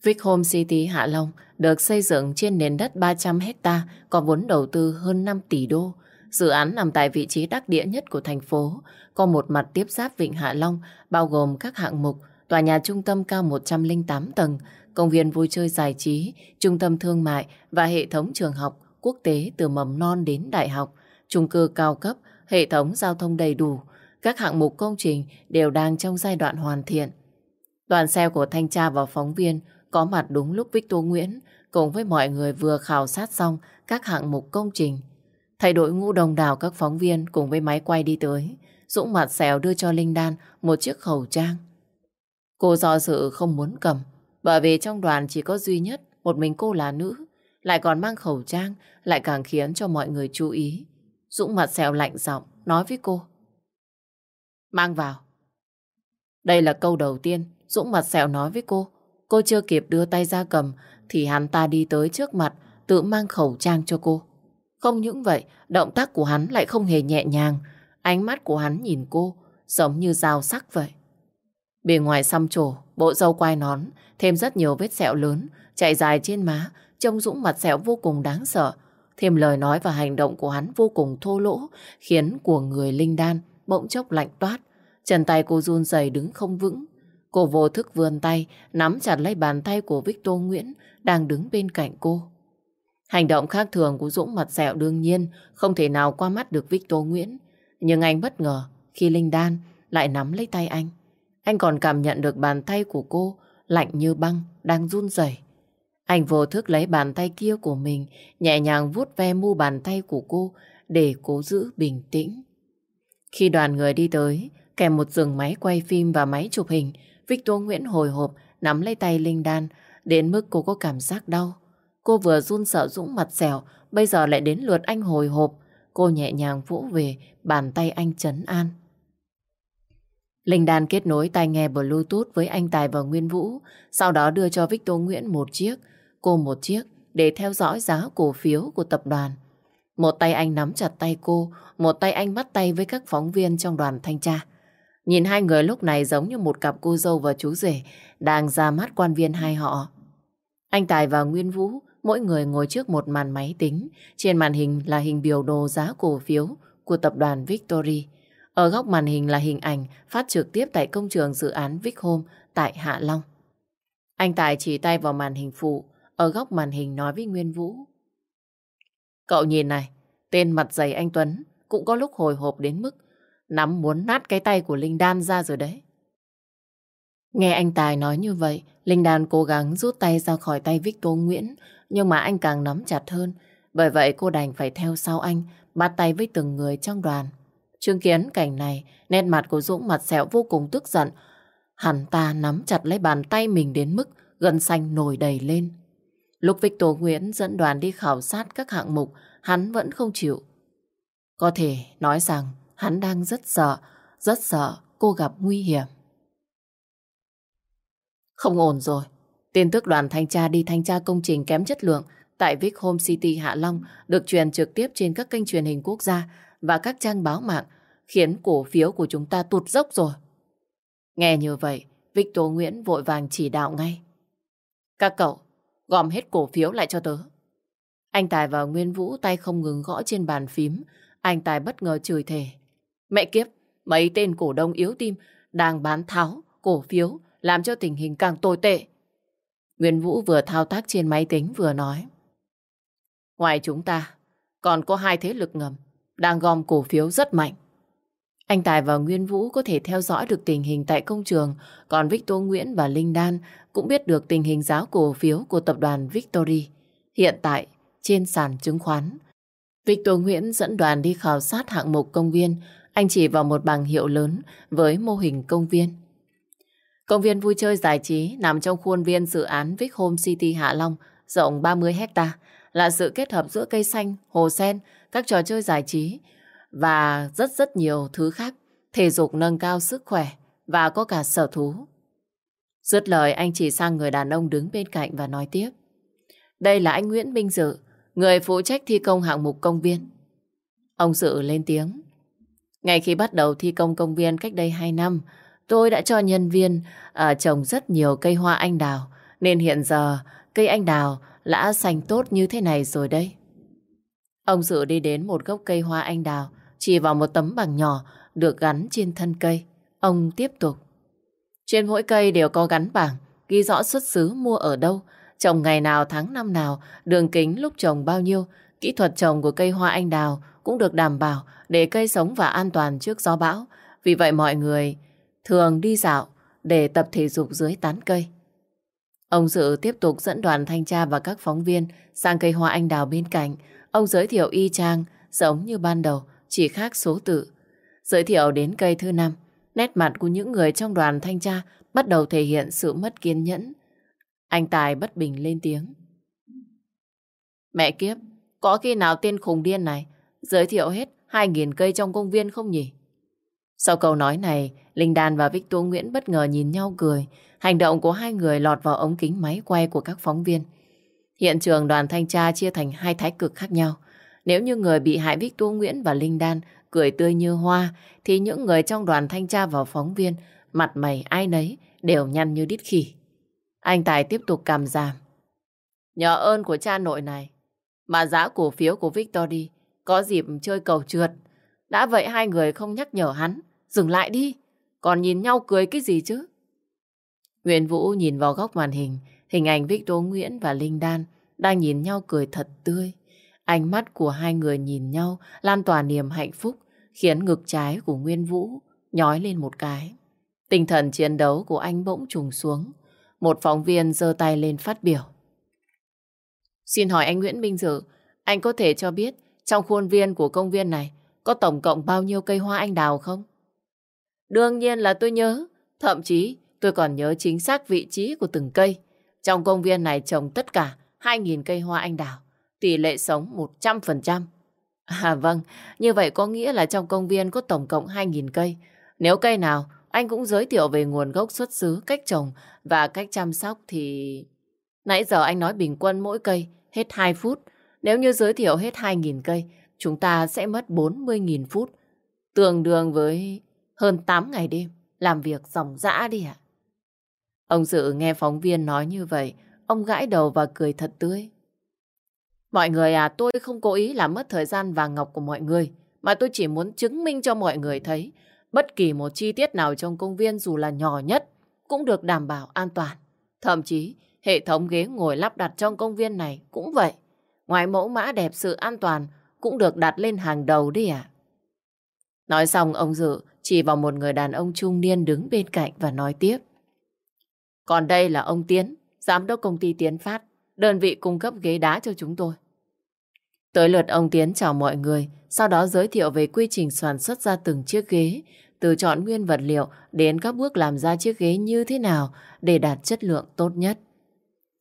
Vinhome City Hạ Long được xây dựng trên nền đất 300 hecta có vốn đầu tư hơn 5 tỷ đô. Dự án nằm tại vị trí đắc địa nhất của thành phố, có một mặt tiếp giáp Vịnh Hạ Long, bao gồm các hạng mục, tòa nhà trung tâm cao 108 tầng, công viên vui chơi giải trí, trung tâm thương mại và hệ thống trường học quốc tế từ mầm non đến đại học, chung cư cao cấp, hệ thống giao thông đầy đủ. Các hạng mục công trình đều đang trong giai đoạn hoàn thiện. Đoàn xe của thanh tra và phóng viên có mặt đúng lúc Victor Nguyễn cùng với mọi người vừa khảo sát xong các hạng mục công trình. Thay đội ngũ đồng đảo các phóng viên cùng với máy quay đi tới. Dũng mặt xèo đưa cho Linh Đan một chiếc khẩu trang. Cô do dự không muốn cầm, bởi vì trong đoàn chỉ có duy nhất một mình cô là nữ, lại còn mang khẩu trang, lại càng khiến cho mọi người chú ý. Dũng mặt xèo lạnh giọng, nói với cô. Mang vào. Đây là câu đầu tiên Dũng mặt xẹo nói với cô. Cô chưa kịp đưa tay ra cầm thì hắn ta đi tới trước mặt tự mang khẩu trang cho cô. Không những vậy, động tác của hắn lại không hề nhẹ nhàng. Ánh mắt của hắn nhìn cô giống như dao sắc vậy. Bề ngoài xăm trổ, bộ râu quai nón, thêm rất nhiều vết sẹo lớn, chạy dài trên má, trông Dũng mặt sẹo vô cùng đáng sợ. Thêm lời nói và hành động của hắn vô cùng thô lỗ, khiến của người linh đan bỗng chốc lạnh toát. Chân tay cô run rẩy đứng không vững. Cô vô thức vươn tay, nắm chặt lấy bàn tay của Victor Nguyễn đang đứng bên cạnh cô. Hành động khác thường của Dũng mặt sẹo đương nhiên không thể nào qua mắt được Victor Nguyễn. Nhưng anh bất ngờ khi Linh Đan lại nắm lấy tay anh. Anh còn cảm nhận được bàn tay của cô lạnh như băng, đang run rẩy. Anh vô thức lấy bàn tay kia của mình, nhẹ nhàng vuốt ve mu bàn tay của cô để cố giữ bình tĩnh. Khi đoàn người đi tới, kèm một giường máy quay phim và máy chụp hình, Victor Nguyễn hồi hộp nắm lấy tay Linh Đan, đến mức cô có cảm giác đau. Cô vừa run sợ dũng mặt dẻo, bây giờ lại đến lượt anh hồi hộp. Cô nhẹ nhàng vỗ về, bàn tay anh chấn an. Linh Đan kết nối tai nghe Bluetooth với anh Tài và Nguyên Vũ, sau đó đưa cho Victor Nguyễn một chiếc, cô một chiếc để theo dõi giá cổ phiếu của tập đoàn. Một tay anh nắm chặt tay cô, một tay anh bắt tay với các phóng viên trong đoàn thanh tra. Nhìn hai người lúc này giống như một cặp cô dâu và chú rể đang ra mắt quan viên hai họ. Anh Tài và Nguyên Vũ mỗi người ngồi trước một màn máy tính. Trên màn hình là hình biểu đồ giá cổ phiếu của tập đoàn Victory. Ở góc màn hình là hình ảnh phát trực tiếp tại công trường dự án Vic Home tại Hạ Long. Anh Tài chỉ tay vào màn hình phụ, ở góc màn hình nói với Nguyên Vũ. Cậu nhìn này, tên mặt dày anh Tuấn cũng có lúc hồi hộp đến mức nắm muốn nát cái tay của Linh Đan ra rồi đấy. Nghe anh Tài nói như vậy, Linh Đan cố gắng rút tay ra khỏi tay Victor Nguyễn, nhưng mà anh càng nắm chặt hơn. Bởi vậy cô đành phải theo sau anh bắt tay với từng người trong đoàn. Chứng kiến cảnh này, nét mặt của Dũng mặt sẹo vô cùng tức giận. Hắn ta nắm chặt lấy bàn tay mình đến mức gân xanh nổi đầy lên. Lúc Victor Nguyễn dẫn đoàn đi khảo sát các hạng mục, hắn vẫn không chịu. Có thể nói rằng hắn đang rất sợ, rất sợ cô gặp nguy hiểm. Không ổn rồi. Tin tức đoàn thanh tra đi thanh tra công trình kém chất lượng tại Vic Home City Hạ Long được truyền trực tiếp trên các kênh truyền hình quốc gia và các trang báo mạng, khiến cổ phiếu của chúng ta tụt dốc rồi. Nghe như vậy, Victor Nguyễn vội vàng chỉ đạo ngay. Các cậu, gom hết cổ phiếu lại cho tớ. Anh Tài và Nguyên Vũ tay không ngừng gõ trên bàn phím. Anh Tài bất ngờ chửi thề. Mẹ kiếp, mấy tên cổ đông yếu tim đang bán tháo cổ phiếu làm cho tình hình càng tồi tệ. Nguyên Vũ vừa thao tác trên máy tính vừa nói. Ngoài chúng ta, còn có hai thế lực ngầm đang gom cổ phiếu rất mạnh. Anh Tài và Nguyên Vũ có thể theo dõi được tình hình tại công trường, còn Victor Nguyễn và Linh Đan cũng biết được tình hình giá cổ phiếu của tập đoàn Victory hiện tại trên sàn chứng khoán. Victor Nguyễn dẫn đoàn đi khảo sát hạng mục công viên, anh chỉ vào một bảng hiệu lớn với mô hình công viên. Công viên vui chơi giải trí nằm trong khuôn viên dự án Vic Home City Hạ Long, rộng 30 hecta là sự kết hợp giữa cây xanh, hồ sen, các trò chơi giải trí và rất rất nhiều thứ khác, thể dục nâng cao sức khỏe và có cả sở thú. Dứt lời anh chỉ sang người đàn ông đứng bên cạnh và nói tiếp. Đây là anh Nguyễn Minh Dự, người phụ trách thi công hạng mục công viên. Ông Dự lên tiếng. Ngay khi bắt đầu thi công công viên cách đây 2 năm, tôi đã cho nhân viên à, trồng rất nhiều cây hoa anh đào, nên hiện giờ cây anh đào đã xanh tốt như thế này rồi đây. Ông Dự đi đến một gốc cây hoa anh đào, chỉ vào một tấm bằng nhỏ được gắn trên thân cây. Ông tiếp tục. Trên mỗi cây đều có gắn bảng, ghi rõ xuất xứ mua ở đâu, trồng ngày nào tháng năm nào, đường kính lúc trồng bao nhiêu, kỹ thuật trồng của cây hoa anh đào cũng được đảm bảo để cây sống và an toàn trước gió bão. Vì vậy mọi người thường đi dạo để tập thể dục dưới tán cây. Ông Dự tiếp tục dẫn đoàn thanh tra và các phóng viên sang cây hoa anh đào bên cạnh. Ông giới thiệu y chang, giống như ban đầu, chỉ khác số tự. Giới thiệu đến cây thứ năm, nét mặt của những người trong đoàn thanh tra bắt đầu thể hiện sự mất kiên nhẫn. Anh Tài bất bình lên tiếng. Mẹ kiếp, có khi nào tên khùng điên này giới thiệu hết 2.000 cây trong công viên không nhỉ? Sau câu nói này, Linh Đan và Victor Nguyễn bất ngờ nhìn nhau cười. Hành động của hai người lọt vào ống kính máy quay của các phóng viên. Hiện trường đoàn thanh tra chia thành hai thái cực khác nhau. Nếu như người bị hại Victor Nguyễn và Linh Đan cười tươi như hoa, thì những người trong đoàn thanh tra và phóng viên, mặt mày ai nấy đều nhăn như đít khỉ. Anh Tài tiếp tục cảm giảm. Nhờ ơn của cha nội này, mà giá cổ phiếu của Victor đi có dịp chơi cầu trượt. Đã vậy hai người không nhắc nhở hắn, dừng lại đi, còn nhìn nhau cười cái gì chứ? Nguyễn Vũ nhìn vào góc màn hình, hình ảnh Victor Nguyễn và Linh Đan đang nhìn nhau cười thật tươi. Ánh mắt của hai người nhìn nhau lan tỏa niềm hạnh phúc, khiến ngực trái của Nguyên Vũ nhói lên một cái. Tinh thần chiến đấu của anh bỗng trùng xuống. Một phóng viên giơ tay lên phát biểu. Xin hỏi anh Nguyễn Minh Dự, anh có thể cho biết trong khuôn viên của công viên này có tổng cộng bao nhiêu cây hoa anh đào không? Đương nhiên là tôi nhớ. Thậm chí tôi còn nhớ chính xác vị trí của từng cây. Trong công viên này trồng tất cả 2.000 cây hoa anh đào. Tỷ lệ sống 100%. À vâng, như vậy có nghĩa là trong công viên có tổng cộng 2.000 cây. Nếu cây nào anh cũng giới thiệu về nguồn gốc xuất xứ, cách trồng và cách chăm sóc thì... Nãy giờ anh nói bình quân mỗi cây hết 2 phút. Nếu như giới thiệu hết 2.000 cây, chúng ta sẽ mất 40.000 phút. Tương đương với hơn 8 ngày đêm làm việc dòng dã đi ạ. Ông Dự nghe phóng viên nói như vậy, ông gãi đầu và cười thật tươi. Mọi người à, tôi không cố ý làm mất thời gian vàng ngọc của mọi người, mà tôi chỉ muốn chứng minh cho mọi người thấy bất kỳ một chi tiết nào trong công viên dù là nhỏ nhất cũng được đảm bảo an toàn. Thậm chí, hệ thống ghế ngồi lắp đặt trong công viên này cũng vậy. Ngoài mẫu mã đẹp sự an toàn cũng được đặt lên hàng đầu đi ạ. Nói xong ông Dự chỉ vào một người đàn ông trung niên đứng bên cạnh và nói tiếp. Còn đây là ông Tiến, giám đốc công ty Tiến Phát, đơn vị cung cấp ghế đá cho chúng tôi. Tới lượt ông Tiến chào mọi người, sau đó giới thiệu về quy trình sản xuất ra từng chiếc ghế, từ chọn nguyên vật liệu đến các bước làm ra chiếc ghế như thế nào để đạt chất lượng tốt nhất.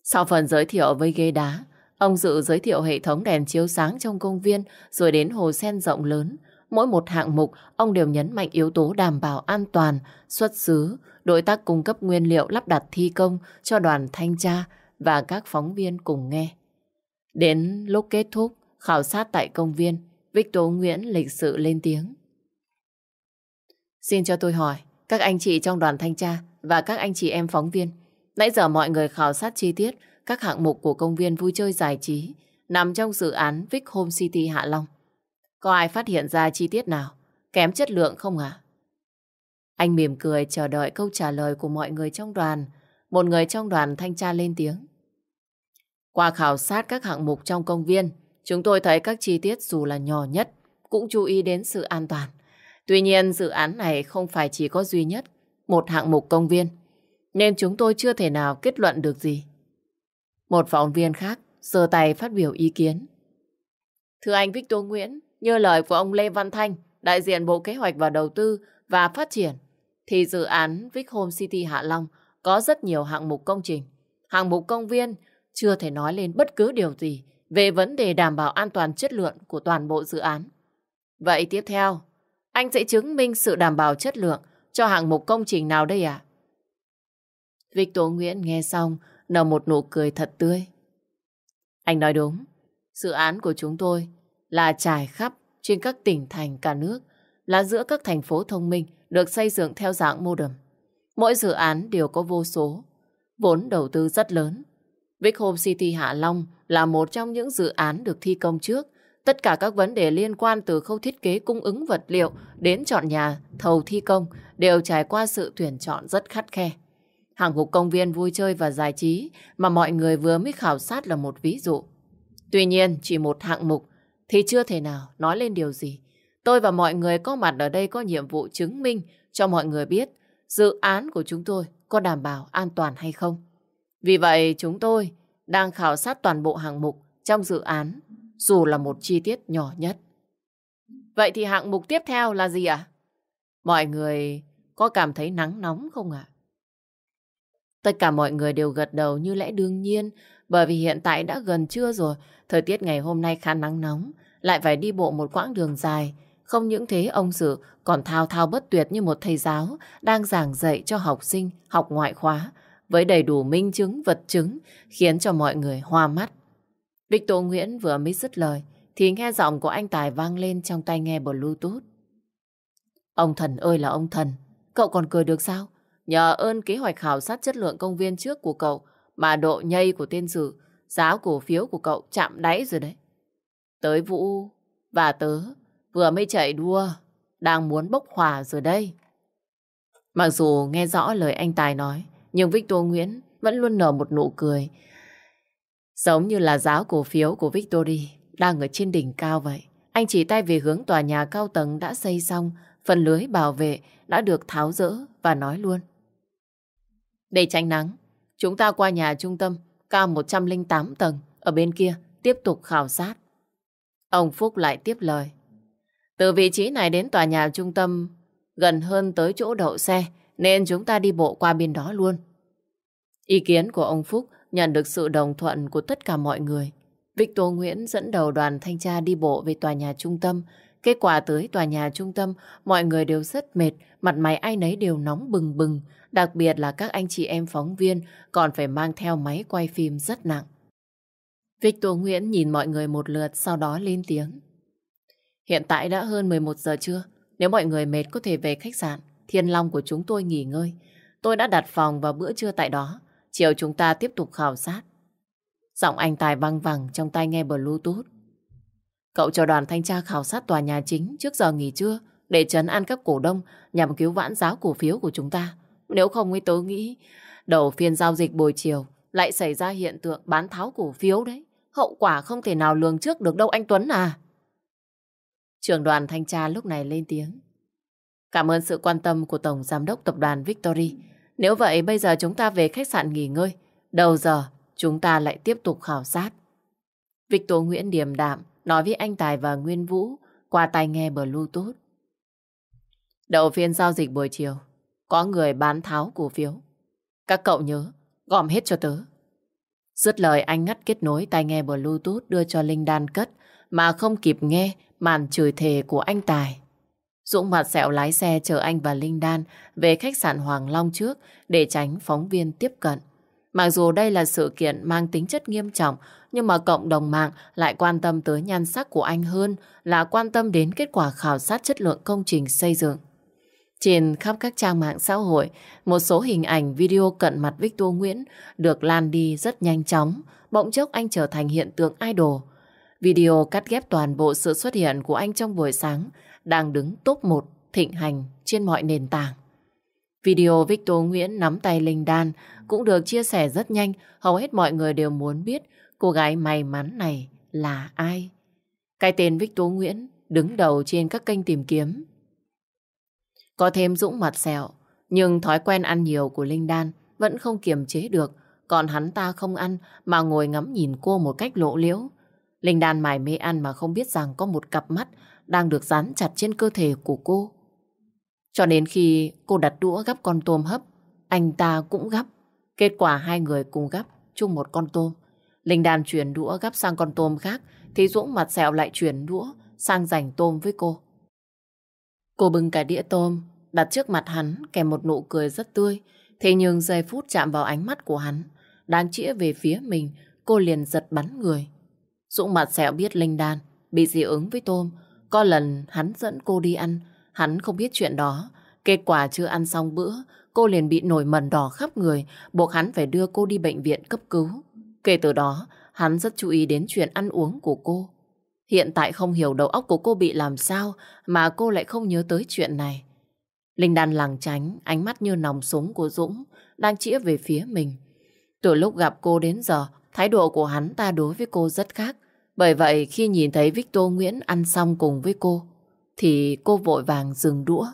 Sau phần giới thiệu với ghế đá, ông Dự giới thiệu hệ thống đèn chiếu sáng trong công viên rồi đến hồ sen rộng lớn. Mỗi một hạng mục, ông đều nhấn mạnh yếu tố đảm bảo an toàn, xuất xứ, đối tác cung cấp nguyên liệu lắp đặt thi công cho đoàn thanh tra và các phóng viên cùng nghe. Đến lúc kết thúc, khảo sát tại công viên, Victor Nguyễn lịch sự lên tiếng. Xin cho tôi hỏi, các anh chị trong đoàn thanh tra và các anh chị em phóng viên, nãy giờ mọi người khảo sát chi tiết các hạng mục của công viên vui chơi giải trí nằm trong dự án Vic Home City Hạ Long. Có ai phát hiện ra chi tiết nào kém chất lượng không ạ? Anh mỉm cười chờ đợi câu trả lời của mọi người trong đoàn. Một người trong đoàn thanh tra lên tiếng. Qua khảo sát các hạng mục trong công viên, chúng tôi thấy các chi tiết dù là nhỏ nhất cũng chú ý đến sự an toàn. Tuy nhiên dự án này không phải chỉ có duy nhất một hạng mục công viên, nên chúng tôi chưa thể nào kết luận được gì. Một phóng viên khác giơ tay phát biểu ý kiến. Thưa anh Victor Nguyễn, như lời của ông Lê Văn Thanh, đại diện Bộ Kế hoạch và Đầu tư và Phát triển, thì dự án Vic Home City Hạ Long có rất nhiều hạng mục công trình. Hạng mục công viên chưa thể nói lên bất cứ điều gì về vấn đề đảm bảo an toàn chất lượng của toàn bộ dự án. Vậy tiếp theo, anh sẽ chứng minh sự đảm bảo chất lượng cho hạng mục công trình nào đây ạ? À? Victor Nguyễn nghe xong, nở một nụ cười thật tươi. Anh nói đúng, dự án của chúng tôi là trải khắp trên các tỉnh thành cả nước, là giữa các thành phố thông minh được xây dựng theo dạng mô đầm. Mỗi dự án đều có vô số, vốn đầu tư rất lớn. Vic Home City Hạ Long là một trong những dự án được thi công trước. Tất cả các vấn đề liên quan từ khâu thiết kế cung ứng vật liệu đến chọn nhà, thầu thi công đều trải qua sự tuyển chọn rất khắt khe. Hàng ngục công viên vui chơi và giải trí mà mọi người vừa mới khảo sát là một ví dụ. Tuy nhiên, chỉ một hạng mục thì chưa thể nào nói lên điều gì. Tôi và mọi người có mặt ở đây có nhiệm vụ chứng minh cho mọi người biết dự án của chúng tôi có đảm bảo an toàn hay không. Vì vậy, chúng tôi đang khảo sát toàn bộ hạng mục trong dự án, dù là một chi tiết nhỏ nhất. Vậy thì hạng mục tiếp theo là gì ạ? Mọi người có cảm thấy nắng nóng không ạ? Tất cả mọi người đều gật đầu như lẽ đương nhiên, bởi vì hiện tại đã gần trưa rồi, thời tiết ngày hôm nay khá nắng nóng, lại phải đi bộ một quãng đường dài. Không những thế ông Dự còn thao thao bất tuyệt như một thầy giáo đang giảng dạy cho học sinh học ngoại khóa với đầy đủ minh chứng, vật chứng khiến cho mọi người hoa mắt. Victor Nguyễn vừa mới dứt lời thì nghe giọng của anh Tài vang lên trong tay nghe Bluetooth. Ông thần ơi là ông thần, cậu còn cười được sao? Nhờ ơn kế hoạch khảo sát chất lượng công viên trước của cậu mà độ nhây của tên dự, giá cổ phiếu của cậu chạm đáy rồi đấy. Tới Vũ và tớ vừa mới chạy đua, đang muốn bốc hỏa rồi đây. Mặc dù nghe rõ lời anh Tài nói, nhưng Victor Nguyễn vẫn luôn nở một nụ cười. Giống như là giá cổ phiếu của Victory đang ở trên đỉnh cao vậy. Anh chỉ tay về hướng tòa nhà cao tầng đã xây xong, phần lưới bảo vệ đã được tháo rỡ và nói luôn. Để tránh nắng, chúng ta qua nhà trung tâm cao 108 tầng ở bên kia tiếp tục khảo sát. Ông Phúc lại tiếp lời. Từ vị trí này đến tòa nhà trung tâm gần hơn tới chỗ đậu xe nên chúng ta đi bộ qua bên đó luôn. Ý kiến của ông Phúc nhận được sự đồng thuận của tất cả mọi người. Victor Nguyễn dẫn đầu đoàn thanh tra đi bộ về tòa nhà trung tâm. Kết quả tới tòa nhà trung tâm, mọi người đều rất mệt, mặt mày ai nấy đều nóng bừng bừng, đặc biệt là các anh chị em phóng viên còn phải mang theo máy quay phim rất nặng. Victor Nguyễn nhìn mọi người một lượt sau đó lên tiếng. Hiện tại đã hơn 11 giờ trưa, nếu mọi người mệt có thể về khách sạn. Thiên Long của chúng tôi nghỉ ngơi. Tôi đã đặt phòng vào bữa trưa tại đó. Chiều chúng ta tiếp tục khảo sát. Giọng anh Tài văng vẳng trong tay nghe Bluetooth. Cậu cho đoàn thanh tra khảo sát tòa nhà chính trước giờ nghỉ trưa để trấn an các cổ đông nhằm cứu vãn giá cổ phiếu của chúng ta. Nếu không ấy tớ nghĩ, đầu phiên giao dịch buổi chiều lại xảy ra hiện tượng bán tháo cổ phiếu đấy. Hậu quả không thể nào lường trước được đâu anh Tuấn à. Trưởng đoàn thanh tra lúc này lên tiếng. Cảm ơn sự quan tâm của Tổng Giám đốc Tập đoàn Victory. Nếu vậy bây giờ chúng ta về khách sạn nghỉ ngơi. Đầu giờ chúng ta lại tiếp tục khảo sát. Victor Nguyễn điềm đạm nói với anh Tài và Nguyên Vũ qua tai nghe Bluetooth. Đầu phiên giao dịch buổi chiều, có người bán tháo cổ phiếu. Các cậu nhớ, gom hết cho tớ. Dứt lời anh ngắt kết nối tai nghe Bluetooth đưa cho Linh Đan cất mà không kịp nghe màn chửi thề của anh Tài. Dũng mặt sẹo lái xe chở anh và Linh Đan về khách sạn Hoàng Long trước để tránh phóng viên tiếp cận. Mặc dù đây là sự kiện mang tính chất nghiêm trọng, nhưng mà cộng đồng mạng lại quan tâm tới nhan sắc của anh hơn là quan tâm đến kết quả khảo sát chất lượng công trình xây dựng. Trên khắp các trang mạng xã hội, một số hình ảnh video cận mặt Victor Nguyễn được lan đi rất nhanh chóng, bỗng chốc anh trở thành hiện tượng idol. Video cắt ghép toàn bộ sự xuất hiện của anh trong buổi sáng đang đứng top 1 thịnh hành trên mọi nền tảng. Video Victor Nguyễn nắm tay Linh Đan cũng được chia sẻ rất nhanh, hầu hết mọi người đều muốn biết cô gái may mắn này là ai. Cái tên Victor Nguyễn đứng đầu trên các kênh tìm kiếm. Có thêm Dũng mặt sẹo, nhưng thói quen ăn nhiều của Linh Đan vẫn không kiềm chế được, còn hắn ta không ăn mà ngồi ngắm nhìn cô một cách lộ liễu. Linh Đan mải mê ăn mà không biết rằng có một cặp mắt đang được dán chặt trên cơ thể của cô. Cho đến khi cô đặt đũa gắp con tôm hấp, anh ta cũng gắp. Kết quả hai người cùng gắp chung một con tôm. Linh Đan chuyển đũa gắp sang con tôm khác, thì Dũng mặt sẹo lại chuyển đũa sang giành tôm với cô. Cô bưng cả đĩa tôm, đặt trước mặt hắn kèm một nụ cười rất tươi. Thế nhưng giây phút chạm vào ánh mắt của hắn, đang chĩa về phía mình, cô liền giật bắn người. Dũng mặt sẹo biết Linh Đan bị dị ứng với tôm. Có lần hắn dẫn cô đi ăn, hắn không biết chuyện đó. Kết quả chưa ăn xong bữa, cô liền bị nổi mẩn đỏ khắp người, buộc hắn phải đưa cô đi bệnh viện cấp cứu. Kể từ đó, hắn rất chú ý đến chuyện ăn uống của cô. Hiện tại không hiểu đầu óc của cô bị làm sao mà cô lại không nhớ tới chuyện này. Linh đan làng tránh, ánh mắt như nòng súng của Dũng đang chĩa về phía mình. Từ lúc gặp cô đến giờ, thái độ của hắn ta đối với cô rất khác. Bởi vậy khi nhìn thấy Victor Nguyễn ăn xong cùng với cô, thì cô vội vàng dừng đũa.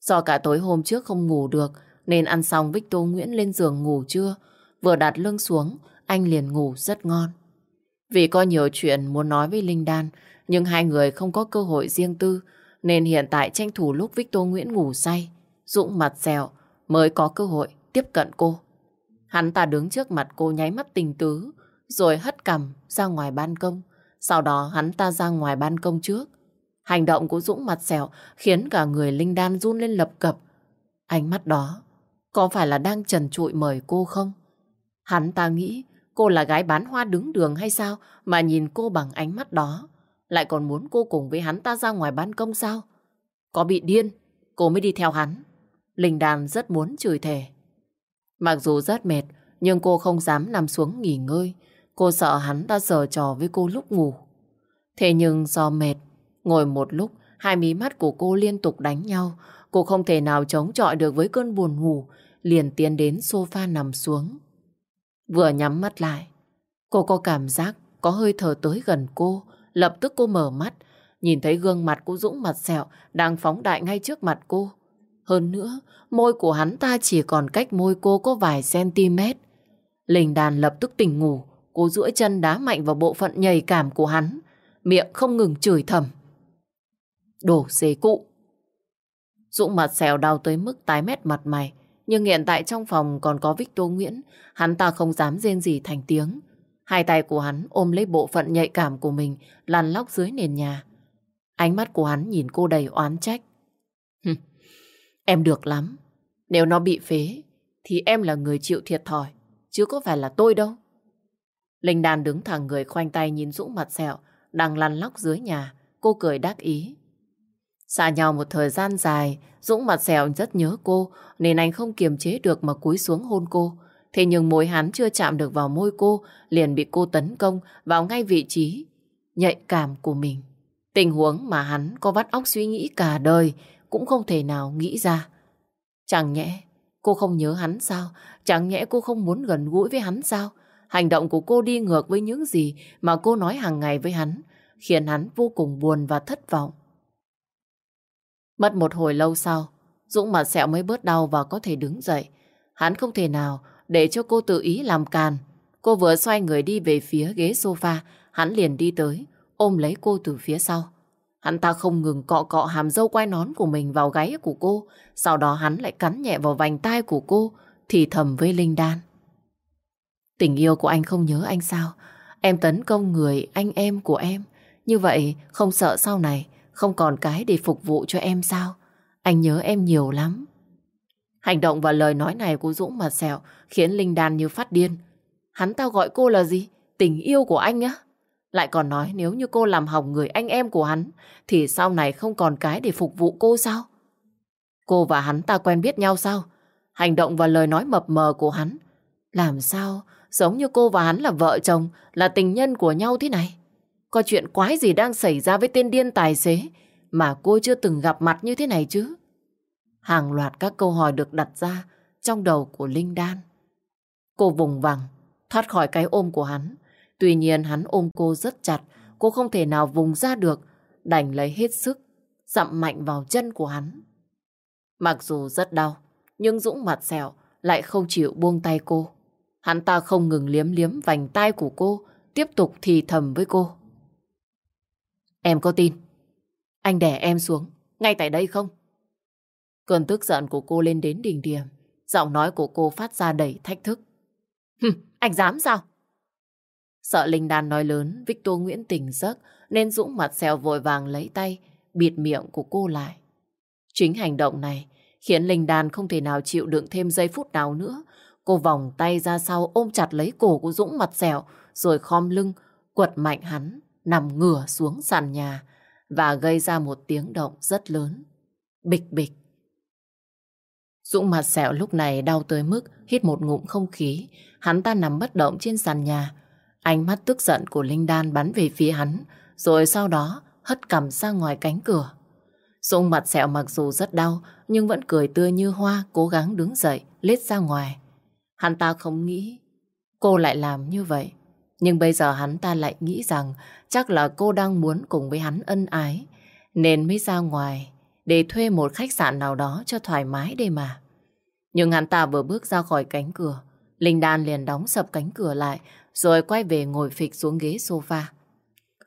Do cả tối hôm trước không ngủ được, nên ăn xong Victor Nguyễn lên giường ngủ trưa. Vừa đặt lưng xuống, anh liền ngủ rất ngon. Vì có nhiều chuyện muốn nói với Linh Đan, nhưng hai người không có cơ hội riêng tư, nên hiện tại tranh thủ lúc Victor Nguyễn ngủ say, Dũng mặt dẻo mới có cơ hội tiếp cận cô. Hắn ta đứng trước mặt cô nháy mắt tình tứ, rồi hất cằm ra ngoài ban công. Sau đó hắn ta ra ngoài ban công trước. Hành động của Dũng mặt dẻo khiến cả người Linh Đan run lên lập cập. Ánh mắt đó có phải là đang trần trụi mời cô không? Hắn ta nghĩ cô là gái bán hoa đứng đường hay sao mà nhìn cô bằng ánh mắt đó. Lại còn muốn cô cùng với hắn ta ra ngoài ban công sao? Có bị điên, cô mới đi theo hắn. Linh Đan rất muốn chửi thề. Mặc dù rất mệt, nhưng cô không dám nằm xuống nghỉ ngơi. Cô sợ hắn ta giở trò với cô lúc ngủ. Thế nhưng do mệt, ngồi một lúc, hai mí mắt của cô liên tục đánh nhau. Cô không thể nào chống chọi được với cơn buồn ngủ, liền tiến đến sofa nằm xuống. Vừa nhắm mắt lại, cô có cảm giác có hơi thở tới gần cô. Lập tức cô mở mắt, nhìn thấy gương mặt của Dũng mặt sẹo đang phóng đại ngay trước mặt cô. Hơn nữa, môi của hắn ta chỉ còn cách môi cô có vài cm. Linh đàn lập tức tỉnh ngủ, cô duỗi chân đá mạnh vào bộ phận nhầy cảm của hắn, miệng không ngừng chửi thầm. Đồ xế cụ! Dũng mặt xèo đau tới mức tái mét mặt mày, nhưng hiện tại trong phòng còn có Victor Nguyễn, hắn ta không dám rên gì thành tiếng. Hai tay của hắn ôm lấy bộ phận nhạy cảm của mình, lăn lóc dưới nền nhà. Ánh mắt của hắn nhìn cô đầy oán trách. em được lắm. Nếu nó bị phế, thì em là người chịu thiệt thòi, chứ có phải là tôi đâu. Linh Đàn đứng thẳng người khoanh tay nhìn Dũng mặt sẹo, đang lăn lóc dưới nhà. Cô cười đắc ý. Xa nhau một thời gian dài, Dũng mặt sẹo rất nhớ cô, nên anh không kiềm chế được mà cúi xuống hôn cô. Thế nhưng môi hắn chưa chạm được vào môi cô, liền bị cô tấn công vào ngay vị trí nhạy cảm của mình. Tình huống mà hắn có vắt óc suy nghĩ cả đời cũng không thể nào nghĩ ra. Chẳng nhẽ cô không nhớ hắn sao? Chẳng nhẽ cô không muốn gần gũi với hắn sao? Hành động của cô đi ngược với những gì mà cô nói hàng ngày với hắn, khiến hắn vô cùng buồn và thất vọng. Mất một hồi lâu sau, Dũng mặt sẹo mới bớt đau và có thể đứng dậy. Hắn không thể nào để cho cô tự ý làm càn. Cô vừa xoay người đi về phía ghế sofa, hắn liền đi tới, ôm lấy cô từ phía sau. Hắn ta không ngừng cọ cọ hàm dâu quai nón của mình vào gáy của cô, sau đó hắn lại cắn nhẹ vào vành tai của cô, thì thầm với Linh Đan. Tình yêu của anh không nhớ anh sao? Em tấn công người anh em của em. Như vậy, không sợ sau này, không còn cái để phục vụ cho em sao? Anh nhớ em nhiều lắm. Hành động và lời nói này của Dũng mà sẹo khiến Linh Đan như phát điên. Hắn tao gọi cô là gì? Tình yêu của anh á? Lại còn nói nếu như cô làm hỏng người anh em của hắn, thì sau này không còn cái để phục vụ cô sao? Cô và hắn ta quen biết nhau sao? Hành động và lời nói mập mờ của hắn làm sao giống như cô và hắn là vợ chồng, là tình nhân của nhau thế này? Có chuyện quái gì đang xảy ra với tên điên tài xế mà cô chưa từng gặp mặt như thế này chứ? Hàng loạt các câu hỏi được đặt ra trong đầu của Linh Đan. Cô vùng vằng, thoát khỏi cái ôm của hắn. Tuy nhiên hắn ôm cô rất chặt, cô không thể nào vùng ra được, đành lấy hết sức, dặm mạnh vào chân của hắn. Mặc dù rất đau, nhưng Dũng mặt sẹo lại không chịu buông tay cô. Hắn ta không ngừng liếm liếm vành tay của cô, tiếp tục thì thầm với cô. Em có tin, anh đẻ em xuống, ngay tại đây không? Cơn tức giận của cô lên đến đỉnh điểm, giọng nói của cô phát ra đầy thách thức. Hừm, anh dám sao? Sợ Linh Đan nói lớn, Victor Nguyễn tỉnh giấc, nên Dũng mặt xèo vội vàng lấy tay, bịt miệng của cô lại. Chính hành động này khiến Linh Đan không thể nào chịu đựng thêm giây phút nào nữa. Cô vòng tay ra sau ôm chặt lấy cổ của Dũng mặt dẻo, rồi khom lưng, quật mạnh hắn, nằm ngửa xuống sàn nhà và gây ra một tiếng động rất lớn. Bịch bịch. Dũng mặt sẹo lúc này đau tới mức hít một ngụm không khí. Hắn ta nằm bất động trên sàn nhà. Ánh mắt tức giận của Linh Đan bắn về phía hắn, rồi sau đó hất cầm ra ngoài cánh cửa. Dũng mặt sẹo mặc dù rất đau, nhưng vẫn cười tươi như hoa, cố gắng đứng dậy, lết ra ngoài. Hắn ta không nghĩ cô lại làm như vậy. Nhưng bây giờ hắn ta lại nghĩ rằng chắc là cô đang muốn cùng với hắn ân ái, nên mới ra ngoài để thuê một khách sạn nào đó cho thoải mái đây mà. Nhưng hắn ta vừa bước ra khỏi cánh cửa, Linh Đan liền đóng sập cánh cửa lại, rồi quay về ngồi phịch xuống ghế sofa.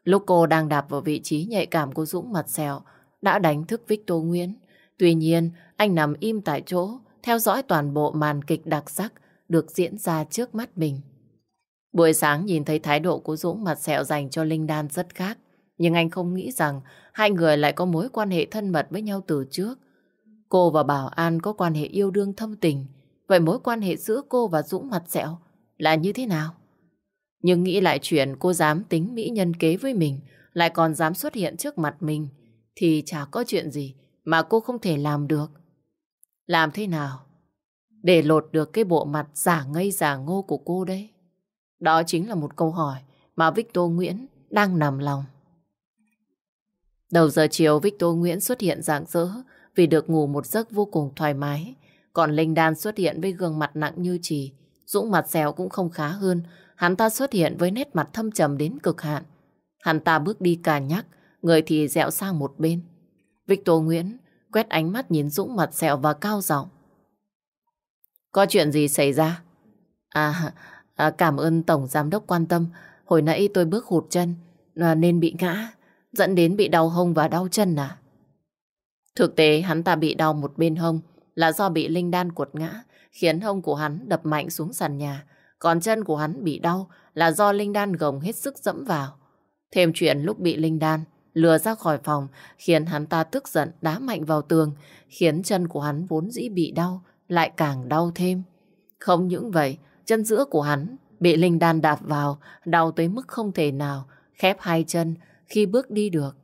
Lúc cô đang đạp vào vị trí nhạy cảm của Dũng mặt xèo, đã đánh thức Victor Nguyễn. Tuy nhiên, anh nằm im tại chỗ, theo dõi toàn bộ màn kịch đặc sắc được diễn ra trước mắt mình. Buổi sáng nhìn thấy thái độ của Dũng mặt sẹo dành cho Linh Đan rất khác. Nhưng anh không nghĩ rằng hai người lại có mối quan hệ thân mật với nhau từ trước. Cô và Bảo An có quan hệ yêu đương thâm tình. Vậy mối quan hệ giữa cô và Dũng mặt sẹo là như thế nào? Nhưng nghĩ lại chuyện cô dám tính mỹ nhân kế với mình, lại còn dám xuất hiện trước mặt mình, thì chả có chuyện gì mà cô không thể làm được. Làm thế nào? Để lột được cái bộ mặt giả ngây giả ngô của cô đấy. Đó chính là một câu hỏi mà Victor Nguyễn đang nằm lòng. Đầu giờ chiều Victor Nguyễn xuất hiện rạng rỡ vì được ngủ một giấc vô cùng thoải mái. Còn Linh Đan xuất hiện với gương mặt nặng như trì. Dũng mặt dẻo cũng không khá hơn. Hắn ta xuất hiện với nét mặt thâm trầm đến cực hạn. Hắn ta bước đi cà nhắc, người thì dẹo sang một bên. Victor Nguyễn quét ánh mắt nhìn Dũng mặt sẹo và cao giọng. Có chuyện gì xảy ra? À, à cảm ơn Tổng Giám đốc quan tâm. Hồi nãy tôi bước hụt chân à, nên bị ngã, dẫn đến bị đau hông và đau chân à? Thực tế hắn ta bị đau một bên hông là do bị Linh Đan cuột ngã, khiến hông của hắn đập mạnh xuống sàn nhà. Còn chân của hắn bị đau là do Linh Đan gồng hết sức dẫm vào. Thêm chuyện lúc bị Linh Đan lừa ra khỏi phòng khiến hắn ta tức giận đá mạnh vào tường, khiến chân của hắn vốn dĩ bị đau lại càng đau thêm. Không những vậy, chân giữa của hắn bị Linh Đan đạp vào, đau tới mức không thể nào khép hai chân khi bước đi được.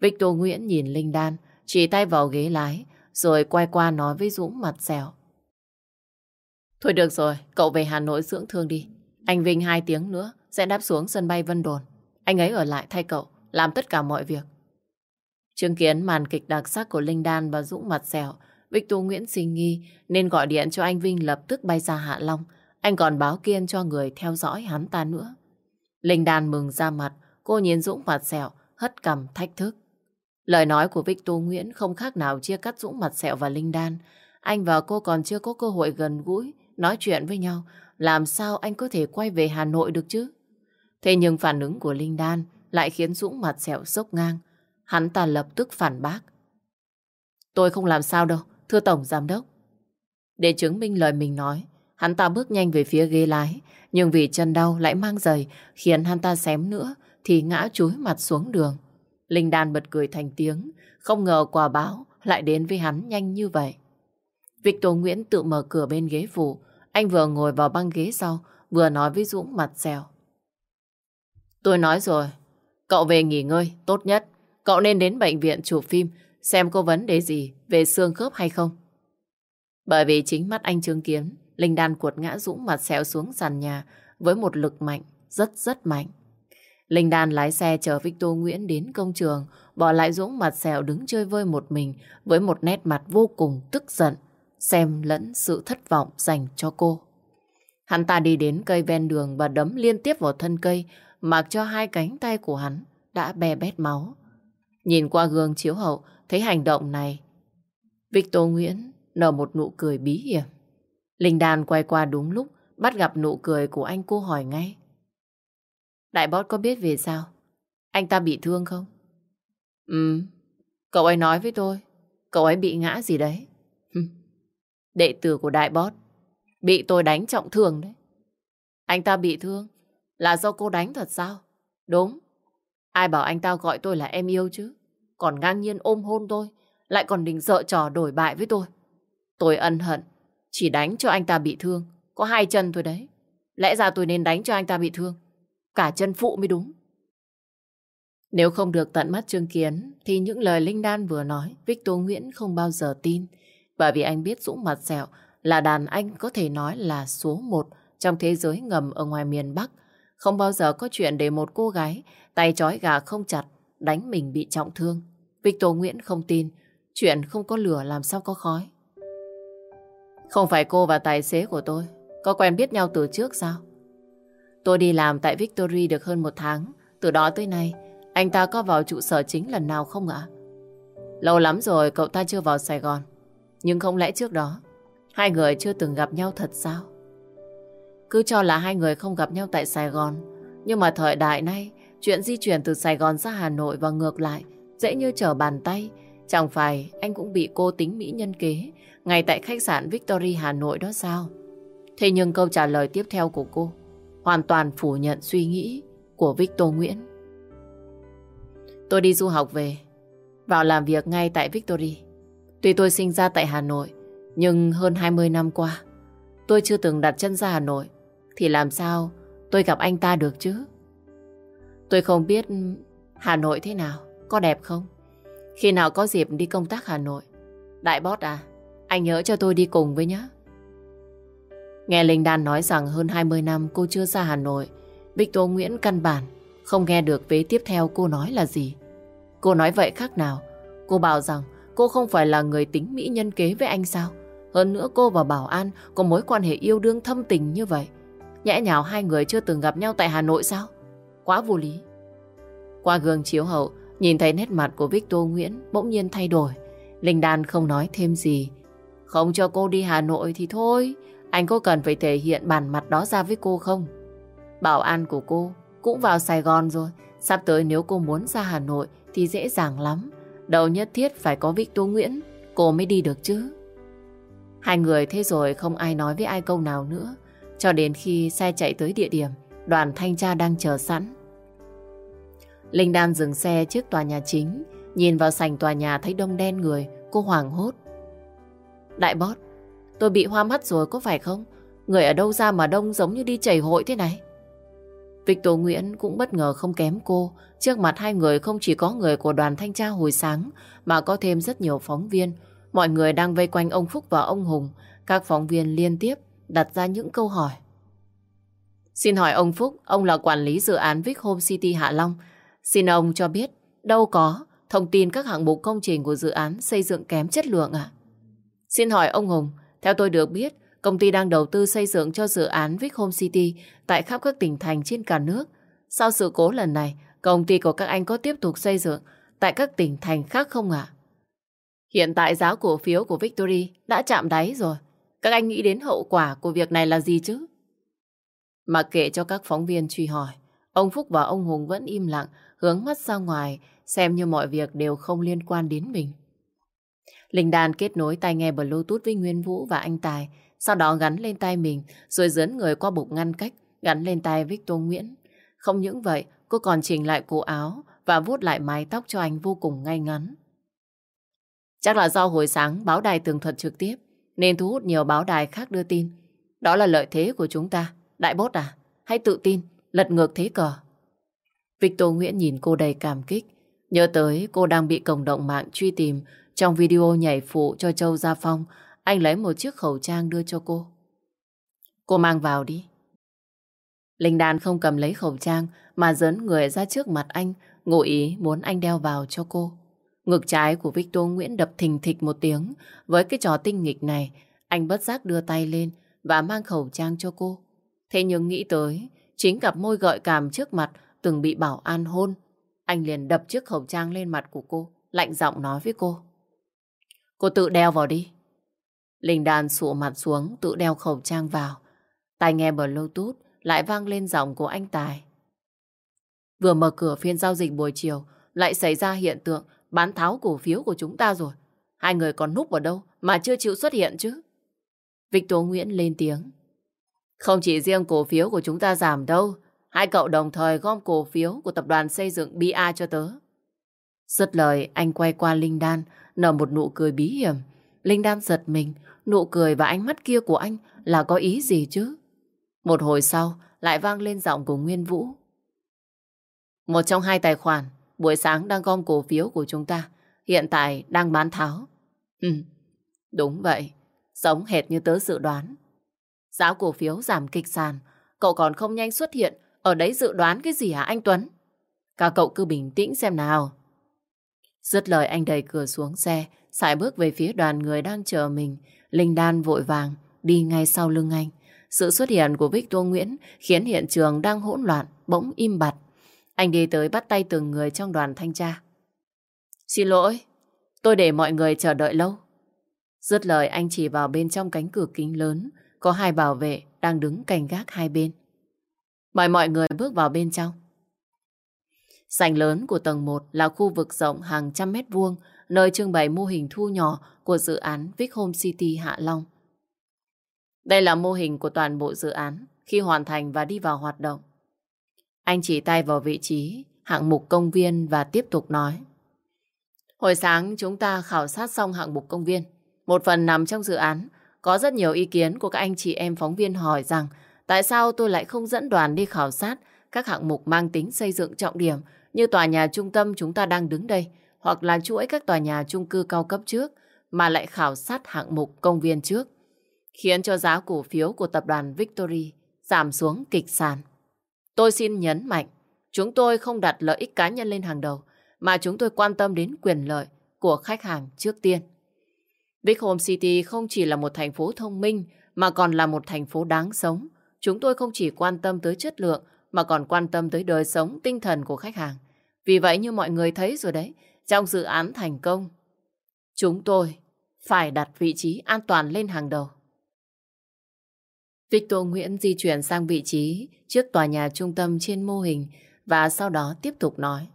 Victor Nguyễn nhìn Linh Đan, chỉ tay vào ghế lái, rồi quay qua nói với Dũng mặt dẻo. Thôi được rồi, cậu về Hà Nội dưỡng thương đi. Anh Vinh hai tiếng nữa sẽ đáp xuống sân bay Vân Đồn. Anh ấy ở lại thay cậu, làm tất cả mọi việc. Chứng kiến màn kịch đặc sắc của Linh Đan và Dũng mặt dẻo, Victor Nguyễn sinh nghi nên gọi điện cho anh Vinh lập tức bay ra Hạ Long. Anh còn báo kiên cho người theo dõi hắn ta nữa. Linh Đan mừng ra mặt, cô nhìn Dũng mặt sẹo, hất cầm thách thức. Lời nói của Victor Nguyễn không khác nào chia cắt Dũng mặt sẹo và Linh Đan. Anh và cô còn chưa có cơ hội gần gũi, nói chuyện với nhau. Làm sao anh có thể quay về Hà Nội được chứ? Thế nhưng phản ứng của Linh Đan lại khiến Dũng mặt sẹo sốc ngang. Hắn ta lập tức phản bác. Tôi không làm sao đâu, thưa Tổng Giám Đốc. Để chứng minh lời mình nói, hắn ta bước nhanh về phía ghế lái, nhưng vì chân đau lại mang giày, khiến hắn ta xém nữa, thì ngã chúi mặt xuống đường. Linh Đan bật cười thành tiếng, không ngờ quả báo lại đến với hắn nhanh như vậy. Victor Nguyễn tự mở cửa bên ghế phụ, anh vừa ngồi vào băng ghế sau, vừa nói với Dũng mặt dèo. Tôi nói rồi, cậu về nghỉ ngơi, tốt nhất. Cậu nên đến bệnh viện chụp phim, xem có vấn đề gì về xương khớp hay không. Bởi vì chính mắt anh chứng kiến, Linh Đan cuột ngã Dũng mặt xéo xuống sàn nhà với một lực mạnh, rất rất mạnh. Linh Đan lái xe chở Victor Nguyễn đến công trường, bỏ lại Dũng mặt sẹo đứng chơi vơi một mình với một nét mặt vô cùng tức giận, xem lẫn sự thất vọng dành cho cô. Hắn ta đi đến cây ven đường và đấm liên tiếp vào thân cây, mặc cho hai cánh tay của hắn đã bè bét máu. Nhìn qua gương chiếu hậu, thấy hành động này. Victor Nguyễn nở một nụ cười bí hiểm. Linh Đan quay qua đúng lúc, bắt gặp nụ cười của anh cô hỏi ngay. Đại bót có biết về sao? Anh ta bị thương không? Ừ, cậu ấy nói với tôi, cậu ấy bị ngã gì đấy. Đệ tử của đại bót, bị tôi đánh trọng thương đấy. Anh ta bị thương, là do cô đánh thật sao? Đúng, ai bảo anh ta gọi tôi là em yêu chứ? Còn ngang nhiên ôm hôn tôi, lại còn định dợ trò đổi bại với tôi. Tôi ân hận, chỉ đánh cho anh ta bị thương, có hai chân thôi đấy. Lẽ ra tôi nên đánh cho anh ta bị thương. Cả chân phụ mới đúng. Nếu không được tận mắt chứng kiến, thì những lời Linh Đan vừa nói, Victor Nguyễn không bao giờ tin. Bởi vì anh biết Dũng mặt dẹo là đàn anh có thể nói là số một trong thế giới ngầm ở ngoài miền Bắc. Không bao giờ có chuyện để một cô gái tay trói gà không chặt, đánh mình bị trọng thương. Victor Nguyễn không tin, chuyện không có lửa làm sao có khói. Không phải cô và tài xế của tôi có quen biết nhau từ trước sao? Tôi đi làm tại Victory được hơn một tháng. Từ đó tới nay, anh ta có vào trụ sở chính lần nào không ạ? Lâu lắm rồi cậu ta chưa vào Sài Gòn. Nhưng không lẽ trước đó, hai người chưa từng gặp nhau thật sao? Cứ cho là hai người không gặp nhau tại Sài Gòn. Nhưng mà thời đại nay, chuyện di chuyển từ Sài Gòn ra Hà Nội và ngược lại, dễ như trở bàn tay. Chẳng phải anh cũng bị cô tính mỹ nhân kế ngay tại khách sạn Victory Hà Nội đó sao? Thế nhưng câu trả lời tiếp theo của cô hoàn toàn phủ nhận suy nghĩ của Victor Nguyễn. Tôi đi du học về, vào làm việc ngay tại Victory. Tuy tôi sinh ra tại Hà Nội, nhưng hơn 20 năm qua, tôi chưa từng đặt chân ra Hà Nội, thì làm sao tôi gặp anh ta được chứ? Tôi không biết Hà Nội thế nào, có đẹp không? Khi nào có dịp đi công tác Hà Nội? Đại bót à, anh nhớ cho tôi đi cùng với nhé. Nghe Linh Đan nói rằng hơn 20 năm cô chưa ra Hà Nội, Victor Nguyễn căn bản không nghe được vế tiếp theo cô nói là gì. Cô nói vậy khác nào? Cô bảo rằng cô không phải là người tính mỹ nhân kế với anh sao? Hơn nữa cô và Bảo An có mối quan hệ yêu đương thâm tình như vậy. Nhẽ nhào hai người chưa từng gặp nhau tại Hà Nội sao? Quá vô lý. Qua gương chiếu hậu, nhìn thấy nét mặt của Victor Nguyễn bỗng nhiên thay đổi. Linh Đan không nói thêm gì. Không cho cô đi Hà Nội thì thôi, anh có cần phải thể hiện bản mặt đó ra với cô không? Bảo an của cô cũng vào Sài Gòn rồi. Sắp tới nếu cô muốn ra Hà Nội thì dễ dàng lắm. Đâu nhất thiết phải có Victor Nguyễn, cô mới đi được chứ. Hai người thế rồi không ai nói với ai câu nào nữa. Cho đến khi xe chạy tới địa điểm, đoàn thanh tra đang chờ sẵn. Linh Đan dừng xe trước tòa nhà chính, nhìn vào sảnh tòa nhà thấy đông đen người, cô hoảng hốt. Đại bót, Tôi bị hoa mắt rồi có phải không? Người ở đâu ra mà đông giống như đi chảy hội thế này? Victor Nguyễn cũng bất ngờ không kém cô. Trước mặt hai người không chỉ có người của đoàn thanh tra hồi sáng, mà có thêm rất nhiều phóng viên. Mọi người đang vây quanh ông Phúc và ông Hùng. Các phóng viên liên tiếp đặt ra những câu hỏi. Xin hỏi ông Phúc, ông là quản lý dự án Vic Home City Hạ Long. Xin ông cho biết, đâu có thông tin các hạng mục công trình của dự án xây dựng kém chất lượng ạ? Xin hỏi ông Hùng, theo tôi được biết, công ty đang đầu tư xây dựng cho dự án Vic Home City tại khắp các tỉnh thành trên cả nước. Sau sự cố lần này, công ty của các anh có tiếp tục xây dựng tại các tỉnh thành khác không ạ? Hiện tại giá cổ phiếu của Victory đã chạm đáy rồi. Các anh nghĩ đến hậu quả của việc này là gì chứ? Mà kệ cho các phóng viên truy hỏi, ông Phúc và ông Hùng vẫn im lặng hướng mắt ra ngoài, xem như mọi việc đều không liên quan đến mình. Linh Đan kết nối tai nghe Bluetooth với Nguyên Vũ và anh Tài, sau đó gắn lên tay mình, rồi dướn người qua bục ngăn cách, gắn lên tay Victor Nguyễn. Không những vậy, cô còn chỉnh lại cổ áo và vuốt lại mái tóc cho anh vô cùng ngay ngắn. Chắc là do hồi sáng báo đài tường thuật trực tiếp, nên thu hút nhiều báo đài khác đưa tin. Đó là lợi thế của chúng ta. Đại bốt à, hãy tự tin, lật ngược thế cờ. Victor Nguyễn nhìn cô đầy cảm kích, nhớ tới cô đang bị cộng đồng mạng truy tìm trong video nhảy phụ cho Châu Gia Phong, anh lấy một chiếc khẩu trang đưa cho cô. Cô mang vào đi. Linh Đan không cầm lấy khẩu trang mà dấn người ra trước mặt anh, ngụ ý muốn anh đeo vào cho cô. Ngực trái của Victor Nguyễn đập thình thịch một tiếng. Với cái trò tinh nghịch này, anh bất giác đưa tay lên và mang khẩu trang cho cô. Thế nhưng nghĩ tới, chính cặp môi gợi cảm trước mặt từng bị bảo an hôn. Anh liền đập chiếc khẩu trang lên mặt của cô, lạnh giọng nói với cô. Cô tự đeo vào đi. Linh đàn sụ mặt xuống, tự đeo khẩu trang vào. Tai nghe bluetooth lại vang lên giọng của anh Tài. Vừa mở cửa phiên giao dịch buổi chiều, lại xảy ra hiện tượng bán tháo cổ phiếu của chúng ta rồi. Hai người còn núp ở đâu mà chưa chịu xuất hiện chứ? Victor Nguyễn lên tiếng. Không chỉ riêng cổ phiếu của chúng ta giảm đâu, hai cậu đồng thời gom cổ phiếu của tập đoàn xây dựng BA cho tớ. Dứt lời, anh quay qua Linh Đan, nở một nụ cười bí hiểm. Linh Đan giật mình, nụ cười và ánh mắt kia của anh là có ý gì chứ? Một hồi sau, lại vang lên giọng của Nguyên Vũ. Một trong hai tài khoản, buổi sáng đang gom cổ phiếu của chúng ta, hiện tại đang bán tháo. Ừ, đúng vậy, giống hệt như tớ dự đoán. Giá cổ phiếu giảm kịch sàn, cậu còn không nhanh xuất hiện, ở đấy dự đoán cái gì hả anh Tuấn? Cả cậu cứ bình tĩnh xem nào. Dứt lời anh đẩy cửa xuống xe, xài bước về phía đoàn người đang chờ mình. Linh Đan vội vàng, đi ngay sau lưng anh. Sự xuất hiện của Victor Nguyễn khiến hiện trường đang hỗn loạn, bỗng im bặt. Anh đi tới bắt tay từng người trong đoàn thanh tra. Xin lỗi, tôi để mọi người chờ đợi lâu. Dứt lời anh chỉ vào bên trong cánh cửa kính lớn, có hai bảo vệ đang đứng canh gác hai bên. Mời mọi người bước vào bên trong. Sảnh lớn của tầng 1 là khu vực rộng hàng trăm mét vuông, nơi trưng bày mô hình thu nhỏ của dự án Vic Home City Hạ Long. Đây là mô hình của toàn bộ dự án khi hoàn thành và đi vào hoạt động. Anh chỉ tay vào vị trí hạng mục công viên và tiếp tục nói. Hồi sáng chúng ta khảo sát xong hạng mục công viên. Một phần nằm trong dự án. Có rất nhiều ý kiến của các anh chị em phóng viên hỏi rằng tại sao tôi lại không dẫn đoàn đi khảo sát các hạng mục mang tính xây dựng trọng điểm như tòa nhà trung tâm chúng ta đang đứng đây hoặc là chuỗi các tòa nhà chung cư cao cấp trước mà lại khảo sát hạng mục công viên trước khiến cho giá cổ phiếu của tập đoàn Victory giảm xuống kịch sàn. Tôi xin nhấn mạnh, chúng tôi không đặt lợi ích cá nhân lên hàng đầu, mà chúng tôi quan tâm đến quyền lợi của khách hàng trước tiên. Big Home City không chỉ là một thành phố thông minh, mà còn là một thành phố đáng sống. Chúng tôi không chỉ quan tâm tới chất lượng, mà còn quan tâm tới đời sống, tinh thần của khách hàng. Vì vậy như mọi người thấy rồi đấy, trong dự án thành công, chúng tôi phải đặt vị trí an toàn lên hàng đầu. Victor Nguyễn di chuyển sang vị trí trước tòa nhà trung tâm trên mô hình và sau đó tiếp tục nói.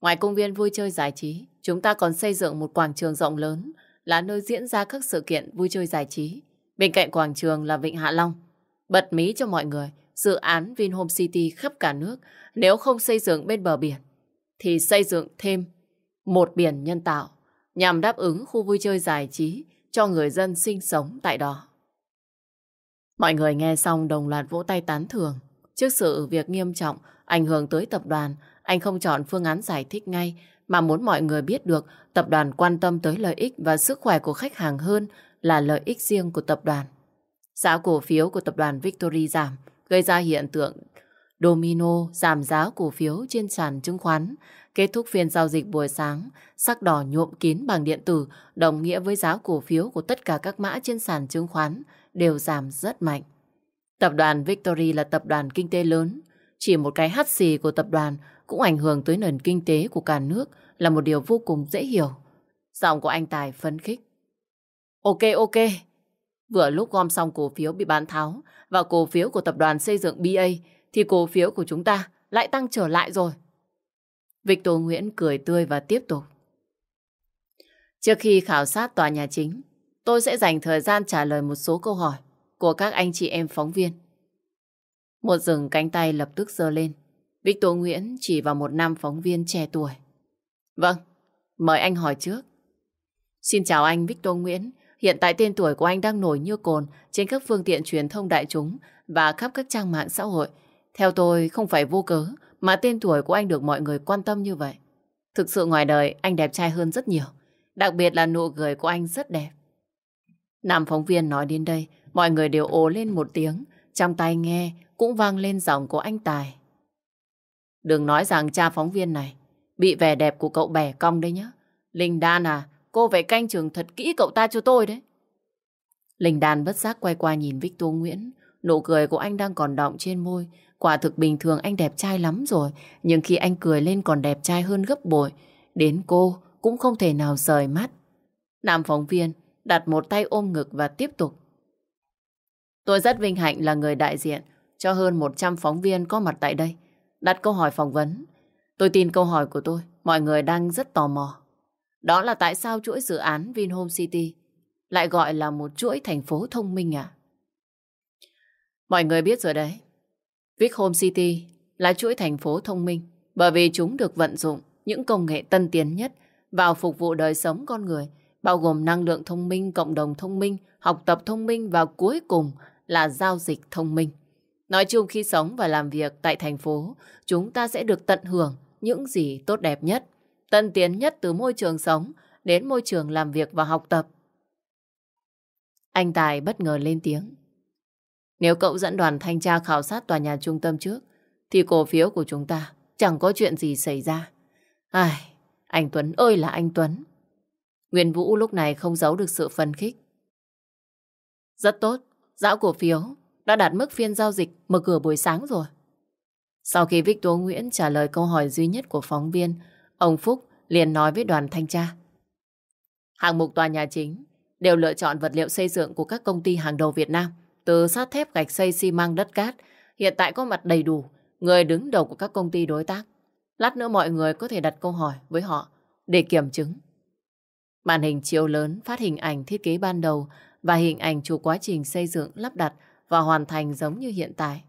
Ngoài công viên vui chơi giải trí, chúng ta còn xây dựng một quảng trường rộng lớn là nơi diễn ra các sự kiện vui chơi giải trí. Bên cạnh quảng trường là Vịnh Hạ Long. Bật mí cho mọi người, dự án Vinhome City khắp cả nước nếu không xây dựng bên bờ biển thì xây dựng thêm một biển nhân tạo nhằm đáp ứng khu vui chơi giải trí cho người dân sinh sống tại đó. Mọi người nghe xong đồng loạt vỗ tay tán thưởng. Trước sự việc nghiêm trọng ảnh hưởng tới tập đoàn, anh không chọn phương án giải thích ngay mà muốn mọi người biết được tập đoàn quan tâm tới lợi ích và sức khỏe của khách hàng hơn là lợi ích riêng của tập đoàn. Giá cổ phiếu của tập đoàn Victory giảm, gây ra hiện tượng domino giảm giá cổ phiếu trên sàn chứng khoán. Kết thúc phiên giao dịch buổi sáng, sắc đỏ nhuộm kín bằng điện tử đồng nghĩa với giá cổ phiếu của tất cả các mã trên sàn chứng khoán đều giảm rất mạnh. Tập đoàn Victory là tập đoàn kinh tế lớn. Chỉ một cái hắt xì của tập đoàn cũng ảnh hưởng tới nền kinh tế của cả nước là một điều vô cùng dễ hiểu. Giọng của anh Tài phấn khích. Ok, ok. Vừa lúc gom xong cổ phiếu bị bán tháo và cổ phiếu của tập đoàn xây dựng BA thì cổ phiếu của chúng ta lại tăng trở lại rồi. Victor Nguyễn cười tươi và tiếp tục. Trước khi khảo sát tòa nhà chính, tôi sẽ dành thời gian trả lời một số câu hỏi của các anh chị em phóng viên. Một rừng cánh tay lập tức giơ lên. Victor Nguyễn chỉ vào một nam phóng viên trẻ tuổi. Vâng, mời anh hỏi trước. Xin chào anh Victor Nguyễn. Hiện tại tên tuổi của anh đang nổi như cồn trên các phương tiện truyền thông đại chúng và khắp các trang mạng xã hội. Theo tôi, không phải vô cớ mà tên tuổi của anh được mọi người quan tâm như vậy. Thực sự ngoài đời, anh đẹp trai hơn rất nhiều. Đặc biệt là nụ cười của anh rất đẹp. Nam phóng viên nói đến đây, mọi người đều ồ lên một tiếng. Trong tai nghe cũng vang lên giọng của anh Tài. Đừng nói rằng cha phóng viên này bị vẻ đẹp của cậu bẻ cong đấy nhá. Linh Đan à, cô phải canh chừng thật kỹ cậu ta cho tôi đấy. Linh Đan bất giác quay qua nhìn Victor Nguyễn. Nụ cười của anh đang còn đọng trên môi. Quả thực bình thường anh đẹp trai lắm rồi. Nhưng khi anh cười lên còn đẹp trai hơn gấp bội. Đến cô cũng không thể nào rời mắt. Nam phóng viên đặt một tay ôm ngực và tiếp tục. Tôi rất vinh hạnh là người đại diện cho hơn 100 phóng viên có mặt tại đây. Đặt câu hỏi phỏng vấn. Tôi tin câu hỏi của tôi, mọi người đang rất tò mò. Đó là tại sao chuỗi dự án Vinhome City lại gọi là một chuỗi thành phố thông minh à? Mọi người biết rồi đấy. Vinhome City là chuỗi thành phố thông minh bởi vì chúng được vận dụng những công nghệ tân tiến nhất vào phục vụ đời sống con người, bao gồm năng lượng thông minh, cộng đồng thông minh, học tập thông minh và cuối cùng là giao dịch thông minh. Nói chung khi sống và làm việc tại thành phố, chúng ta sẽ được tận hưởng những gì tốt đẹp nhất, tân tiến nhất từ môi trường sống đến môi trường làm việc và học tập. Anh Tài bất ngờ lên tiếng. Nếu cậu dẫn đoàn thanh tra khảo sát tòa nhà trung tâm trước, thì cổ phiếu của chúng ta chẳng có chuyện gì xảy ra. Ai, anh Tuấn ơi là anh Tuấn. Nguyên Vũ lúc này không giấu được sự phân khích. Rất tốt, dạo cổ phiếu đã đạt mức phiên giao dịch mở cửa buổi sáng rồi. Sau khi Victor Nguyễn trả lời câu hỏi duy nhất của phóng viên, ông Phúc liền nói với đoàn thanh tra. Hạng mục tòa nhà chính đều lựa chọn vật liệu xây dựng của các công ty hàng đầu Việt Nam, từ sắt thép, gạch xây, xi măng, đất cát. Hiện tại có mặt đầy đủ người đứng đầu của các công ty đối tác. Lát nữa mọi người có thể đặt câu hỏi với họ để kiểm chứng. Màn hình chiếu lớn phát hình ảnh thiết kế ban đầu và hình ảnh chụp quá trình xây dựng, lắp đặt và hoàn thành giống như hiện tại.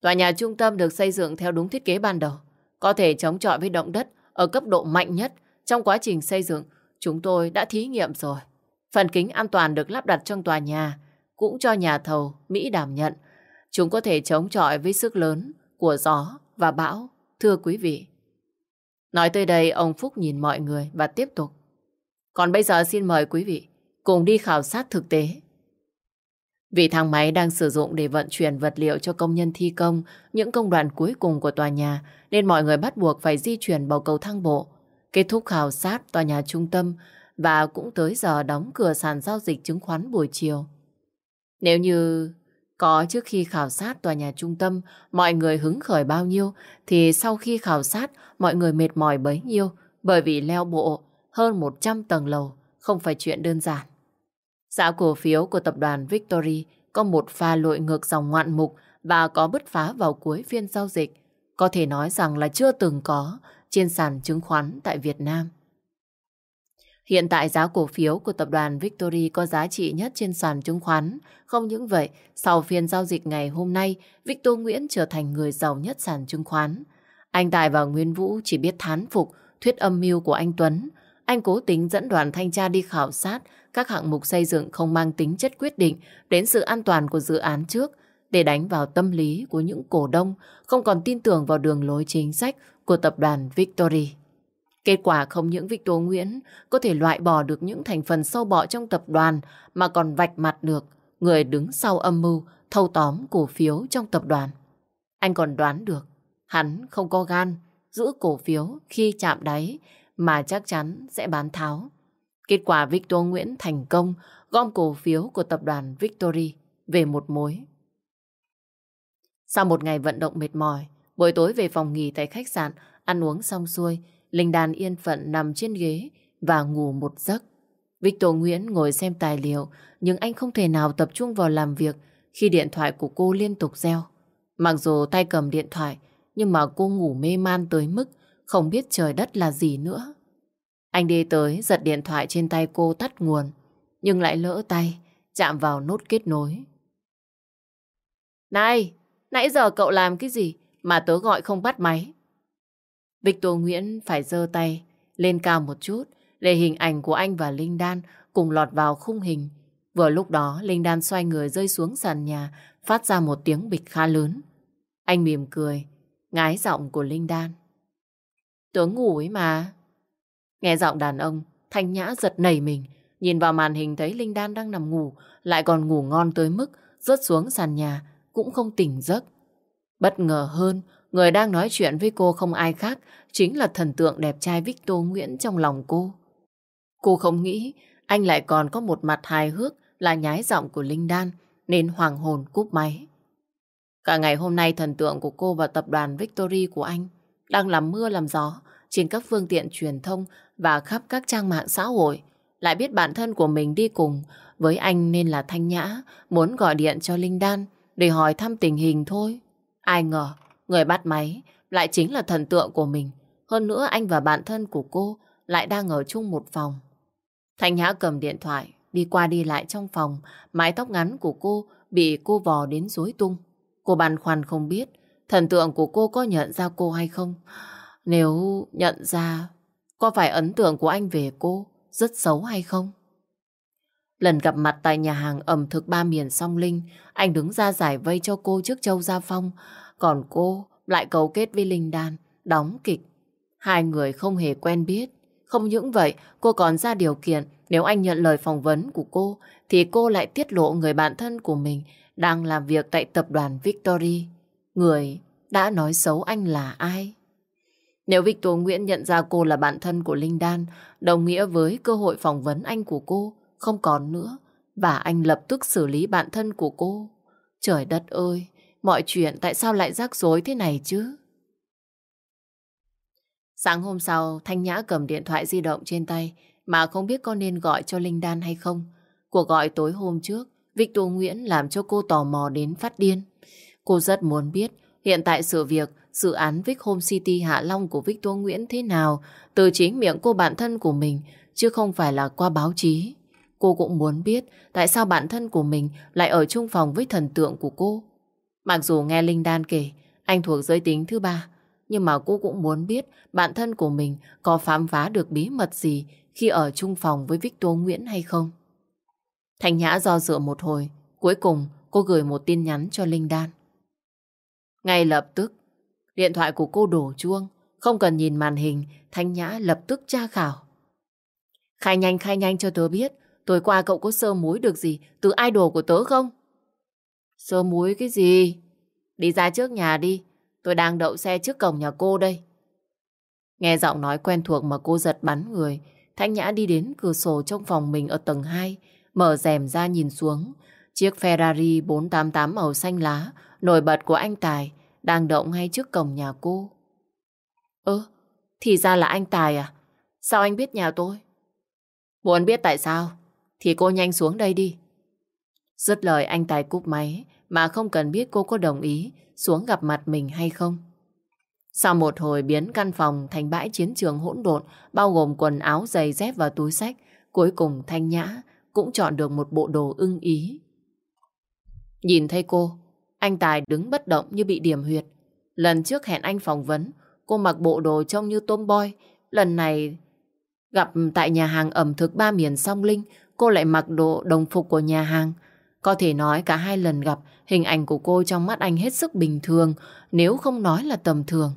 Tòa nhà trung tâm được xây dựng theo đúng thiết kế ban đầu, có thể chống chọi với động đất ở cấp độ mạnh nhất. Trong quá trình xây dựng, chúng tôi đã thí nghiệm rồi. Phần kính an toàn được lắp đặt trong tòa nhà cũng cho nhà thầu Mỹ đảm nhận. Chúng có thể chống chọi với sức lớn của gió và bão, thưa quý vị. Nói tới đây, ông Phúc nhìn mọi người và tiếp tục. Còn bây giờ xin mời quý vị cùng đi khảo sát thực tế vì thang máy đang sử dụng để vận chuyển vật liệu cho công nhân thi công, những công đoạn cuối cùng của tòa nhà, nên mọi người bắt buộc phải di chuyển bằng cầu thang bộ. Kết thúc khảo sát tòa nhà trung tâm và cũng tới giờ đóng cửa sàn giao dịch chứng khoán buổi chiều. Nếu như có trước khi khảo sát tòa nhà trung tâm, mọi người hứng khởi bao nhiêu, thì sau khi khảo sát, mọi người mệt mỏi bấy nhiêu, bởi vì leo bộ hơn 100 tầng lầu, không phải chuyện đơn giản. Giá cổ phiếu của tập đoàn Victory có một pha lội ngược dòng ngoạn mục và có bứt phá vào cuối phiên giao dịch. Có thể nói rằng là chưa từng có trên sàn chứng khoán tại Việt Nam. Hiện tại giá cổ phiếu của tập đoàn Victory có giá trị nhất trên sàn chứng khoán. Không những vậy, sau phiên giao dịch ngày hôm nay, Victor Nguyễn trở thành người giàu nhất sàn chứng khoán. Anh Tài và Nguyên Vũ chỉ biết thán phục thuyết âm mưu của anh Tuấn. Anh cố tính dẫn đoàn thanh tra đi khảo sát các hạng mục xây dựng không mang tính chất quyết định đến sự an toàn của dự án trước, để đánh vào tâm lý của những cổ đông không còn tin tưởng vào đường lối chính sách của tập đoàn Victory. Kết quả không những Victor Nguyễn có thể loại bỏ được những thành phần sâu bọ trong tập đoàn, mà còn vạch mặt được người đứng sau âm mưu, thâu tóm cổ phiếu trong tập đoàn. Anh còn đoán được, hắn không có gan giữ cổ phiếu khi chạm đáy, mà chắc chắn sẽ bán tháo. Kết quả Victor Nguyễn thành công gom cổ phiếu của tập đoàn Victory về một mối. Sau một ngày vận động mệt mỏi, buổi tối về phòng nghỉ tại khách sạn, ăn uống xong xuôi, Linh Đàn yên phận nằm trên ghế và ngủ một giấc. Victor Nguyễn ngồi xem tài liệu, nhưng anh không thể nào tập trung vào làm việc khi điện thoại của cô liên tục reo. Mặc dù tay cầm điện thoại, nhưng mà cô ngủ mê man tới mức không biết trời đất là gì nữa. Anh đi tới giật điện thoại trên tay cô tắt nguồn, nhưng lại lỡ tay, chạm vào nút kết nối. Này, nãy giờ cậu làm cái gì mà tớ gọi không bắt máy? Victor Nguyễn phải giơ tay lên cao một chút để hình ảnh của anh và Linh Đan cùng lọt vào khung hình. Vừa lúc đó, Linh Đan xoay người rơi xuống sàn nhà, phát ra một tiếng bịch khá lớn. Anh mỉm cười, ngái giọng của Linh Đan. Tớ ngủ ấy mà. Nghe giọng đàn ông, Thanh Nhã giật nảy mình, nhìn vào màn hình thấy Linh Đan đang nằm ngủ, lại còn ngủ ngon tới mức rớt xuống sàn nhà, cũng không tỉnh giấc. Bất ngờ hơn, người đang nói chuyện với cô không ai khác, chính là thần tượng đẹp trai Victor Nguyễn trong lòng cô. Cô không nghĩ anh lại còn có một mặt hài hước là nhái giọng của Linh Đan, nên hoàng hồn cúp máy. Cả ngày hôm nay thần tượng của cô và tập đoàn Victory của anh đang làm mưa làm gió trên các phương tiện truyền thông và khắp các trang mạng xã hội. Lại biết bản thân của mình đi cùng với anh nên là Thanh Nhã, muốn gọi điện cho Linh Đan để hỏi thăm tình hình thôi. Ai ngờ, người bắt máy lại chính là thần tượng của mình. Hơn nữa anh và bạn thân của cô lại đang ở chung một phòng. Thanh Nhã cầm điện thoại, đi qua đi lại trong phòng mái tóc ngắn của cô bị cô vò đến rối tung. Cô băn khoăn không biết thần tượng của cô có nhận ra cô hay không. Nếu nhận ra, có phải ấn tượng của anh về cô rất xấu hay không? Lần gặp mặt tại nhà hàng ẩm thực ba miền song linh, anh đứng ra giải vây cho cô trước Châu Gia Phong, còn cô lại cấu kết với Linh Đan, đóng kịch. Hai người không hề quen biết. Không những vậy, cô còn ra điều kiện nếu anh nhận lời phỏng vấn của cô, thì cô lại tiết lộ người bạn thân của mình đang làm việc tại tập đoàn Victory. Người đã nói xấu anh là ai? Nếu Victor Nguyễn nhận ra cô là bạn thân của Linh Đan, đồng nghĩa với cơ hội phỏng vấn anh của cô không còn nữa, và anh lập tức xử lý bạn thân của cô. Trời đất ơi, mọi chuyện tại sao lại rắc rối thế này chứ? Sáng hôm sau, Thanh Nhã cầm điện thoại di động trên tay mà không biết có nên gọi cho Linh Đan hay không. Cuộc gọi tối hôm trước, Victor Nguyễn làm cho cô tò mò đến phát điên. Cô rất muốn biết hiện tại sự việc dự án Vic Home City Hạ Long của Victor Nguyễn thế nào từ chính miệng cô bạn thân của mình chứ không phải là qua báo chí. Cô cũng muốn biết tại sao bạn thân của mình lại ở chung phòng với thần tượng của cô. Mặc dù nghe Linh Đan kể anh thuộc giới tính thứ ba nhưng mà cô cũng muốn biết bạn thân của mình có khám phá được bí mật gì khi ở chung phòng với Victor Nguyễn hay không. Thành Nhã do dự một hồi, cuối cùng cô gửi một tin nhắn cho Linh Đan. Ngay lập tức, điện thoại của cô đổ chuông, không cần nhìn màn hình, Thanh Nhã lập tức tra khảo. Khai nhanh khai nhanh cho tớ biết, tối qua cậu có sơ muối được gì từ idol của tớ không? Sơ muối cái gì? Đi ra trước nhà đi, tôi đang đậu xe trước cổng nhà cô đây. Nghe giọng nói quen thuộc mà cô giật bắn người, Thanh Nhã đi đến cửa sổ trong phòng mình ở tầng 2, mở rèm ra nhìn xuống. Chiếc Ferrari 488 màu xanh lá, nổi bật của anh Tài, đang đậu ngay trước cổng nhà cô. Ơ, thì ra là anh Tài à? Sao anh biết nhà tôi? Muốn biết tại sao? Thì cô nhanh xuống đây đi. Dứt lời anh Tài cúp máy, mà không cần biết cô có đồng ý xuống gặp mặt mình hay không. Sau một hồi biến căn phòng thành bãi chiến trường hỗn độn, bao gồm quần áo, giày dép và túi sách, cuối cùng Thanh Nhã cũng chọn được một bộ đồ ưng ý. Nhìn thấy cô, anh Tài đứng bất động như bị điểm huyệt. Lần trước hẹn anh phỏng vấn, cô mặc bộ đồ trông như tôm boy. Lần này gặp tại nhà hàng ẩm thực ba miền song linh, cô lại mặc đồ đồng phục của nhà hàng. Có thể nói cả hai lần gặp, hình ảnh của cô trong mắt anh hết sức bình thường, nếu không nói là tầm thường.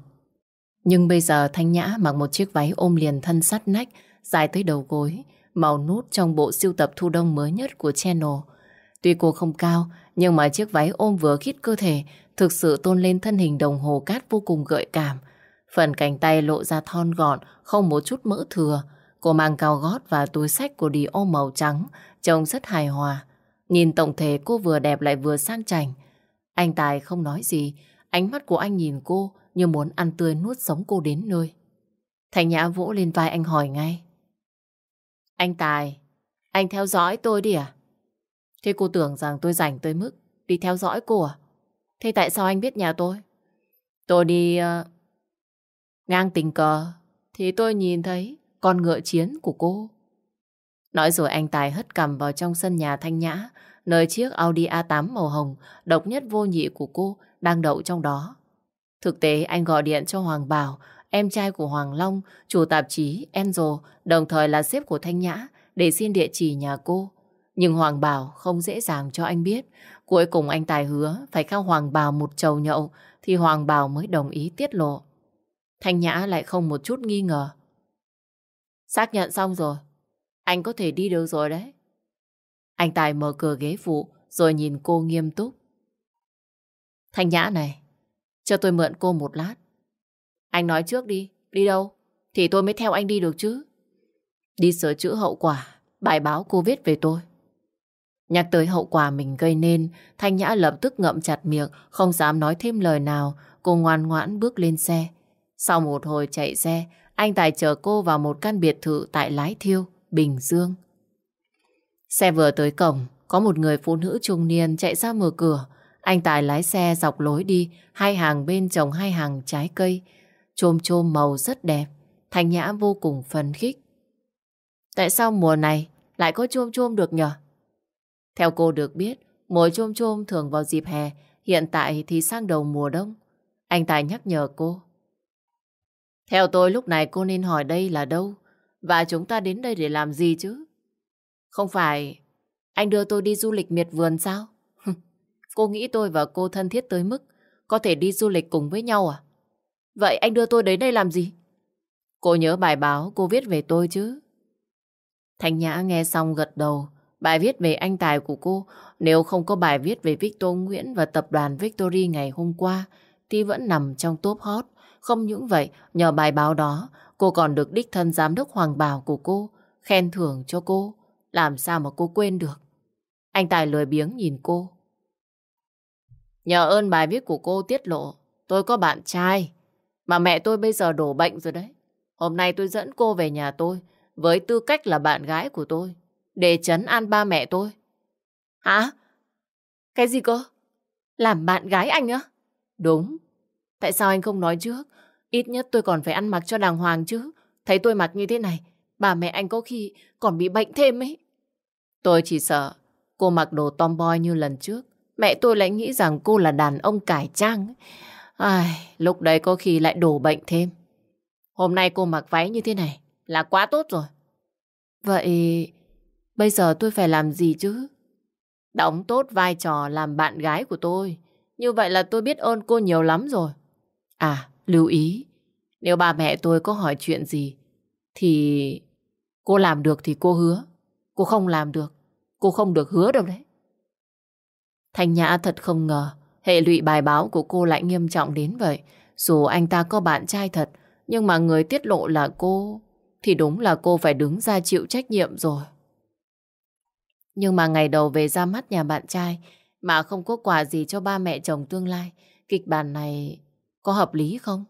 Nhưng bây giờ Thanh Nhã mặc một chiếc váy ôm liền thân sắt nách, dài tới đầu gối, màu nút trong bộ siêu tập thu đông mới nhất của Channel. Tuy cô không cao, nhưng mà chiếc váy ôm vừa khít cơ thể thực sự tôn lên thân hình đồng hồ cát vô cùng gợi cảm. Phần cánh tay lộ ra thon gọn, không một chút mỡ thừa. Cô mang cao gót và túi sách của Dior màu trắng, trông rất hài hòa. Nhìn tổng thể cô vừa đẹp lại vừa sang chảnh. Anh Tài không nói gì, ánh mắt của anh nhìn cô như muốn ăn tươi nuốt sống cô đến nơi. Thành Nhã vỗ lên vai anh hỏi ngay. Anh Tài, anh theo dõi tôi đi à? Thế cô tưởng rằng tôi rảnh tới mức đi theo dõi cô à? Thế tại sao anh biết nhà tôi? Tôi đi... Uh... Ngang tình cờ thì tôi nhìn thấy con ngựa chiến của cô. Nói rồi anh Tài hất cầm vào trong sân nhà thanh nhã, nơi chiếc Audi A8 màu hồng, độc nhất vô nhị của cô đang đậu trong đó. Thực tế anh gọi điện cho Hoàng Bảo, em trai của Hoàng Long, chủ tạp chí Enzo, đồng thời là sếp của Thanh Nhã, để xin địa chỉ nhà cô. Nhưng Hoàng Bảo không dễ dàng cho anh biết. Cuối cùng anh Tài hứa phải khao Hoàng Bảo một chầu nhậu thì Hoàng Bảo mới đồng ý tiết lộ. Thanh Nhã lại không một chút nghi ngờ. Xác nhận xong rồi. Anh có thể đi được rồi đấy. Anh Tài mở cửa ghế phụ rồi nhìn cô nghiêm túc. Thanh Nhã này, cho tôi mượn cô một lát. Anh nói trước đi, đi đâu? Thì tôi mới theo anh đi được chứ. Đi sửa chữa hậu quả, bài báo cô viết về tôi. Nhắc tới hậu quả mình gây nên, Thanh Nhã lập tức ngậm chặt miệng, không dám nói thêm lời nào. Cô ngoan ngoãn bước lên xe. Sau một hồi chạy xe, anh Tài chở cô vào một căn biệt thự tại Lái Thiêu, Bình Dương. Xe vừa tới cổng, có một người phụ nữ trung niên chạy ra mở cửa. Anh Tài lái xe dọc lối đi, hai hàng bên trồng hai hàng trái cây. Chôm chôm màu rất đẹp, Thanh Nhã vô cùng phấn khích. Tại sao mùa này lại có chôm chôm được nhở? Theo cô được biết, mùa chôm chôm thường vào dịp hè, hiện tại thì sang đầu mùa đông. Anh Tài nhắc nhở cô. Theo tôi lúc này cô nên hỏi đây là đâu và chúng ta đến đây để làm gì chứ? Không phải anh đưa tôi đi du lịch miệt vườn sao? cô nghĩ tôi và cô thân thiết tới mức có thể đi du lịch cùng với nhau à? Vậy anh đưa tôi đến đây làm gì? Cô nhớ bài báo cô viết về tôi chứ? Thanh Nhã nghe xong gật đầu. Bài viết về anh tài của cô, nếu không có bài viết về Victor Nguyễn và tập đoàn Victory ngày hôm qua, thì vẫn nằm trong top hot. Không những vậy, nhờ bài báo đó, cô còn được đích thân giám đốc Hoàng Bảo của cô khen thưởng cho cô. Làm sao mà cô quên được? Anh Tài lười biếng nhìn cô. Nhờ ơn bài viết của cô tiết lộ, tôi có bạn trai, mà mẹ tôi bây giờ đổ bệnh rồi đấy. Hôm nay tôi dẫn cô về nhà tôi, với tư cách là bạn gái của tôi, để chấn an ba mẹ tôi. Hả? Cái gì cơ? Làm bạn gái anh á? Đúng. Tại sao anh không nói trước? Ít nhất tôi còn phải ăn mặc cho đàng hoàng chứ. Thấy tôi mặc như thế này, bà mẹ anh có khi còn bị bệnh thêm ấy. Tôi chỉ sợ cô mặc đồ tomboy như lần trước. Mẹ tôi lại nghĩ rằng cô là đàn ông cải trang. Ai, lúc đấy có khi lại đổ bệnh thêm. Hôm nay cô mặc váy như thế này là quá tốt rồi. Vậy bây giờ tôi phải làm gì chứ? Đóng tốt vai trò làm bạn gái của tôi. Như vậy là tôi biết ơn cô nhiều lắm rồi. À, lưu ý. Nếu bà mẹ tôi có hỏi chuyện gì thì cô làm được thì cô hứa. Cô không làm được. Cô không được hứa đâu đấy. Thanh Nhã thật không ngờ hệ lụy bài báo của cô lại nghiêm trọng đến vậy. Dù anh ta có bạn trai thật nhưng mà người tiết lộ là cô thì đúng là cô phải đứng ra chịu trách nhiệm rồi. Nhưng mà ngày đầu về ra mắt nhà bạn trai mà không có quà gì cho ba mẹ chồng tương lai, kịch bản này có hợp lý không?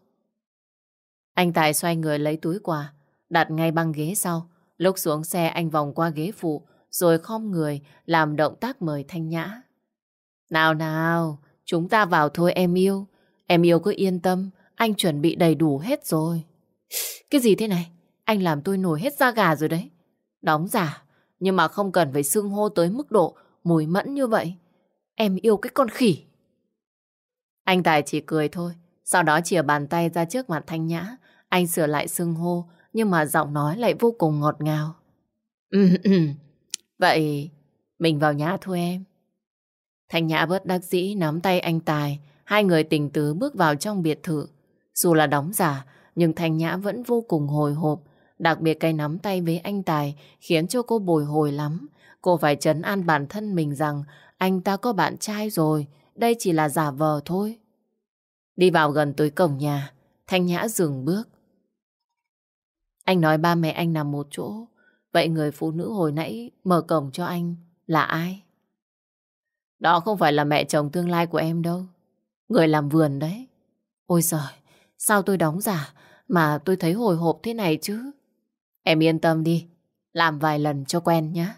Anh Tài xoay người lấy túi quà, đặt ngay băng ghế sau. Lúc xuống xe anh vòng qua ghế phụ, rồi khom người làm động tác mời Thanh Nhã. Nào nào, chúng ta vào thôi em yêu. Em yêu cứ yên tâm, anh chuẩn bị đầy đủ hết rồi. Cái gì thế này? Anh làm tôi nổi hết da gà rồi đấy. Đóng giả, nhưng mà không cần phải xưng hô tới mức độ mùi mẫn như vậy. Em yêu cái con khỉ. Anh Tài chỉ cười thôi, sau đó chìa bàn tay ra trước mặt Thanh Nhã. Anh sửa lại xưng hô, nhưng mà giọng nói lại vô cùng ngọt ngào. Vậy mình vào nhà thôi em. Thanh Nhã bớt đắc dĩ nắm tay anh Tài, hai người tình tứ bước vào trong biệt thự. Dù là đóng giả, nhưng Thanh Nhã vẫn vô cùng hồi hộp. Đặc biệt cái nắm tay với anh Tài khiến cho cô bồi hồi lắm. Cô phải chấn an bản thân mình rằng anh ta có bạn trai rồi, đây chỉ là giả vờ thôi. Đi vào gần tới cổng nhà, Thanh Nhã dừng bước. Anh nói ba mẹ anh nằm một chỗ, vậy người phụ nữ hồi nãy mở cổng cho anh là ai? Đó không phải là mẹ chồng tương lai của em đâu. Người làm vườn đấy. Ôi giời, sao tôi đóng giả mà tôi thấy hồi hộp thế này chứ? Em yên tâm đi, làm vài lần cho quen nhé.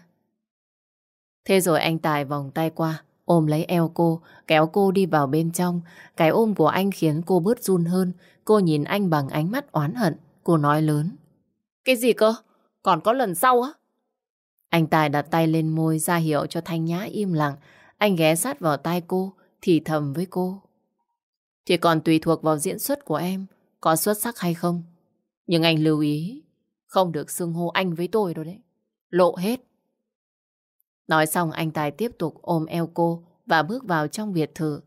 Thế rồi anh Tài vòng tay qua, ôm lấy eo cô, kéo cô đi vào bên trong. Cái ôm của anh khiến cô bớt run hơn. Cô nhìn anh bằng ánh mắt oán hận. Cô nói lớn. Cái gì cơ? Còn có lần sau á? Anh Tài đặt tay lên môi ra hiệu cho Thanh Nhã im lặng. Anh ghé sát vào tai cô, thì thầm với cô. Thì còn tùy thuộc vào diễn xuất của em, có xuất sắc hay không. Nhưng anh lưu ý, không được xưng hô anh với tôi đâu đấy. Lộ hết. Nói xong anh Tài tiếp tục ôm eo cô và bước vào trong biệt thự.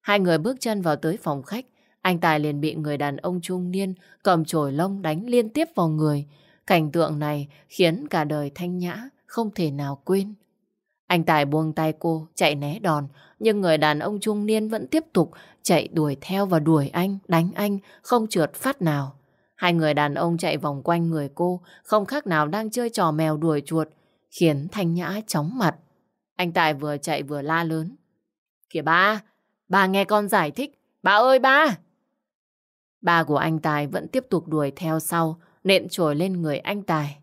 Hai người bước chân vào tới phòng khách. Anh Tài liền bị người đàn ông trung niên cầm chổi lông đánh liên tiếp vào người. Cảnh tượng này khiến cả đời Thanh Nhã không thể nào quên. Anh Tài buông tay cô, chạy né đòn, nhưng người đàn ông trung niên vẫn tiếp tục chạy đuổi theo và đuổi anh, đánh anh, không trượt phát nào. Hai người đàn ông chạy vòng quanh người cô, không khác nào đang chơi trò mèo đuổi chuột, khiến Thanh Nhã chóng mặt. Anh Tài vừa chạy vừa la lớn. Kìa ba, ba nghe con giải thích. Ba ơi ba! Ba của anh Tài vẫn tiếp tục đuổi theo sau, nện trồi lên người anh Tài.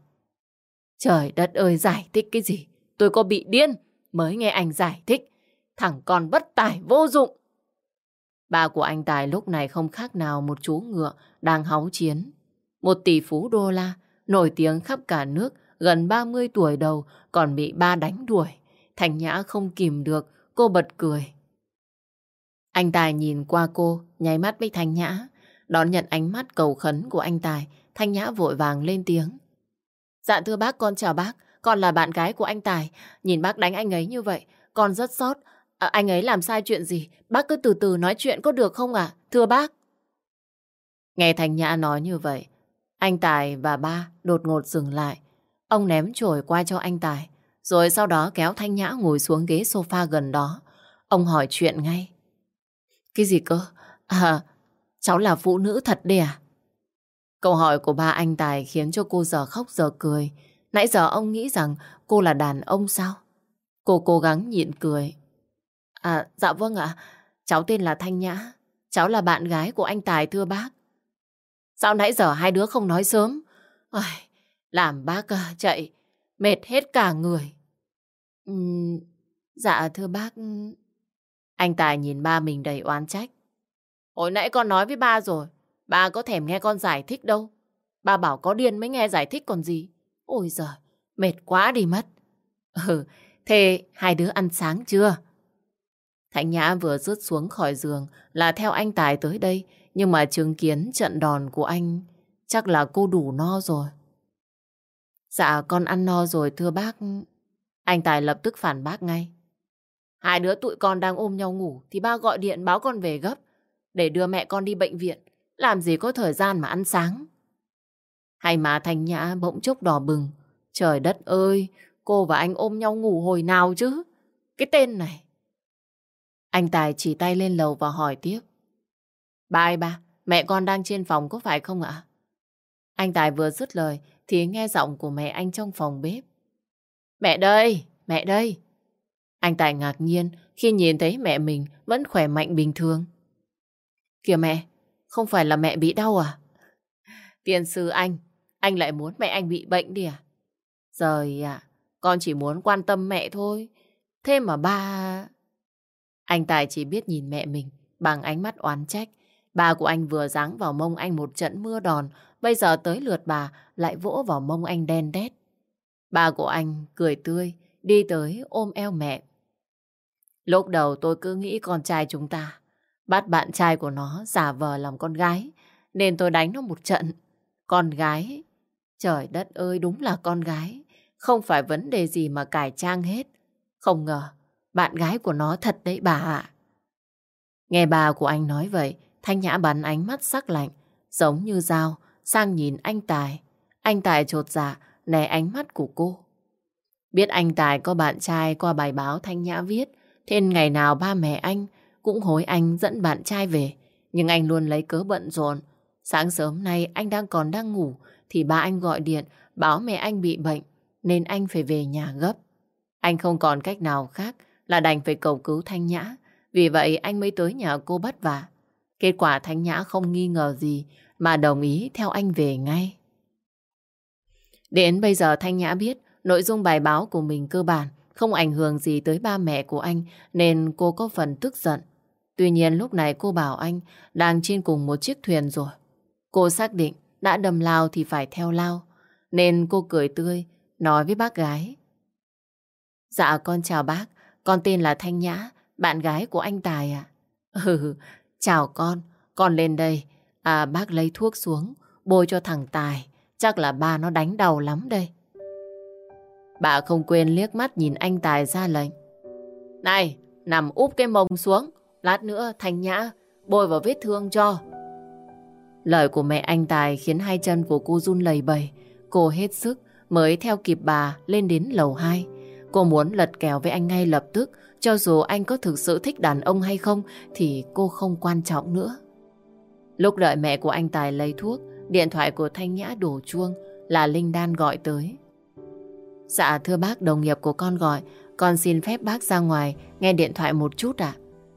Trời đất ơi giải thích cái gì? Tôi có bị điên mới nghe anh giải thích. Thằng con bất tài vô dụng. Ba của anh Tài lúc này không khác nào một chú ngựa đang háu chiến. Một tỷ phú đô la, nổi tiếng khắp cả nước, gần 30 tuổi đầu, còn bị ba đánh đuổi. Thành Nhã không kìm được, cô bật cười. Anh Tài nhìn qua cô, nháy mắt với Thanh Nhã. Đón nhận ánh mắt cầu khấn của anh Tài, Thanh Nhã vội vàng lên tiếng. Dạ thưa bác, con chào bác. Con là bạn gái của anh Tài. Nhìn bác đánh anh ấy như vậy, con rất sót. À, anh ấy làm sai chuyện gì? Bác cứ từ từ nói chuyện có được không ạ? Thưa bác. Nghe Thành Nhã nói như vậy, anh Tài và ba đột ngột dừng lại. Ông ném chổi qua cho anh Tài, rồi sau đó kéo Thanh Nhã ngồi xuống ghế sofa gần đó. Ông hỏi chuyện ngay. Cái gì cơ? À, cháu là phụ nữ thật đấy à? Câu hỏi của ba anh Tài khiến cho cô giờ khóc giờ cười. Nãy giờ ông nghĩ rằng cô là đàn ông sao? Cô cố gắng nhịn cười. À, dạ vâng ạ. Cháu tên là Thanh Nhã. Cháu là bạn gái của anh Tài thưa bác. Sao nãy giờ hai đứa không nói sớm? Ôi, làm bác à, chạy, mệt hết cả người. Uhm, dạ thưa bác... Anh Tài nhìn ba mình đầy oán trách. Hồi nãy con nói với ba rồi, ba có thèm nghe con giải thích đâu. Ba bảo có điên mới nghe giải thích còn gì. Ôi giời, mệt quá đi mất. Ừ, thế hai đứa ăn sáng chưa? Thạnh Nhã vừa rớt xuống khỏi giường là theo anh Tài tới đây, nhưng mà chứng kiến trận đòn của anh, chắc là cô đủ no rồi. Dạ, con ăn no rồi thưa bác. Anh Tài lập tức phản bác ngay. Hai đứa tụi con đang ôm nhau ngủ thì ba gọi điện báo con về gấp để đưa mẹ con đi bệnh viện. Làm gì có thời gian mà ăn sáng. Hay mà Thanh Nhã bỗng chốc đỏ bừng. Trời đất ơi, cô và anh ôm nhau ngủ hồi nào chứ? Cái tên này. Anh Tài chỉ tay lên lầu và hỏi tiếp. Ba ơi ba, mẹ con đang trên phòng có phải không ạ? Anh Tài vừa dứt lời thì nghe giọng của mẹ anh trong phòng bếp. Mẹ đây, mẹ đây. Anh Tài ngạc nhiên khi nhìn thấy mẹ mình vẫn khỏe mạnh bình thường. Kìa mẹ, không phải là mẹ bị đau à? Tiên sư anh, anh lại muốn mẹ anh bị bệnh đi à? Rồi à, con chỉ muốn quan tâm mẹ thôi. Thế mà ba... Anh Tài chỉ biết nhìn mẹ mình bằng ánh mắt oán trách. Bà của anh vừa giáng vào mông anh một trận mưa đòn, bây giờ tới lượt bà lại vỗ vào mông anh đen đét. Bà của anh cười tươi, đi tới ôm eo mẹ. Lúc đầu tôi cứ nghĩ con trai chúng ta bắt bạn trai của nó giả vờ làm con gái, nên tôi đánh nó một trận. Con gái, trời đất ơi đúng là con gái, không phải vấn đề gì mà cải trang hết. Không ngờ, bạn gái của nó thật đấy bà ạ. Nghe bà của anh nói vậy, Thanh Nhã bắn ánh mắt sắc lạnh, giống như dao, sang nhìn anh Tài. Anh Tài trột dạ, né ánh mắt của cô. Biết anh Tài có bạn trai qua bài báo Thanh Nhã viết, thế ngày nào ba mẹ anh cũng hối anh dẫn bạn trai về. Nhưng anh luôn lấy cớ bận rộn. Sáng sớm nay anh đang còn đang ngủ, thì ba anh gọi điện báo mẹ anh bị bệnh, nên anh phải về nhà gấp. Anh không còn cách nào khác là đành phải cầu cứu Thanh Nhã. Vì vậy anh mới tới nhà cô bắt vả. Kết quả Thanh Nhã không nghi ngờ gì mà đồng ý theo anh về ngay. Đến bây giờ Thanh Nhã biết nội dung bài báo của mình cơ bản không ảnh hưởng gì tới ba mẹ của anh nên cô có phần tức giận. Tuy nhiên lúc này cô bảo anh đang trên cùng một chiếc thuyền rồi. Cô xác định đã đầm lao thì phải theo lao. Nên cô cười tươi, nói với bác gái. Dạ con chào bác, con tên là Thanh Nhã, bạn gái của anh Tài à? Ừ, chào con, con lên đây. À bác lấy thuốc xuống, bôi cho thằng Tài. Chắc là ba nó đánh đầu lắm đây. Bà không quên liếc mắt nhìn anh Tài ra lệnh. Này, nằm úp cái mông xuống. Lát nữa Thanh Nhã bôi vào vết thương cho. Lời của mẹ anh Tài khiến hai chân của cô run lầy bầy. Cô hết sức mới theo kịp bà lên đến lầu 2. Cô muốn lật kèo với anh ngay lập tức. Cho dù anh có thực sự thích đàn ông hay không thì cô không quan trọng nữa. Lúc đợi mẹ của anh Tài lấy thuốc, điện thoại của Thanh Nhã đổ chuông là Linh Đan gọi tới. Dạ thưa bác, đồng nghiệp của con gọi, con xin phép bác ra ngoài nghe điện thoại một chút ạ.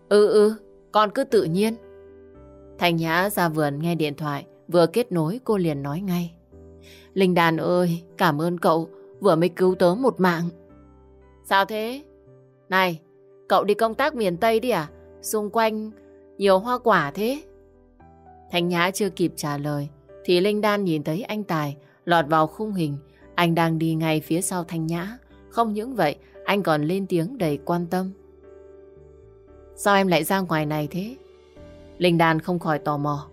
Ừ ừ, con cứ tự nhiên. Thanh Nhã ra vườn nghe điện thoại, vừa kết nối cô liền nói ngay. Linh đan ơi, cảm ơn cậu, vừa mới cứu tớ một mạng. Sao thế? Này, cậu đi công tác miền Tây đi à? Xung quanh nhiều hoa quả thế. Thanh Nhã chưa kịp trả lời, thì Linh Đan nhìn thấy anh Tài lọt vào khung hình. Anh đang đi ngay phía sau Thanh Nhã. Không những vậy, anh còn lên tiếng đầy quan tâm. Sao em lại ra ngoài này thế? Linh Đan không khỏi tò mò.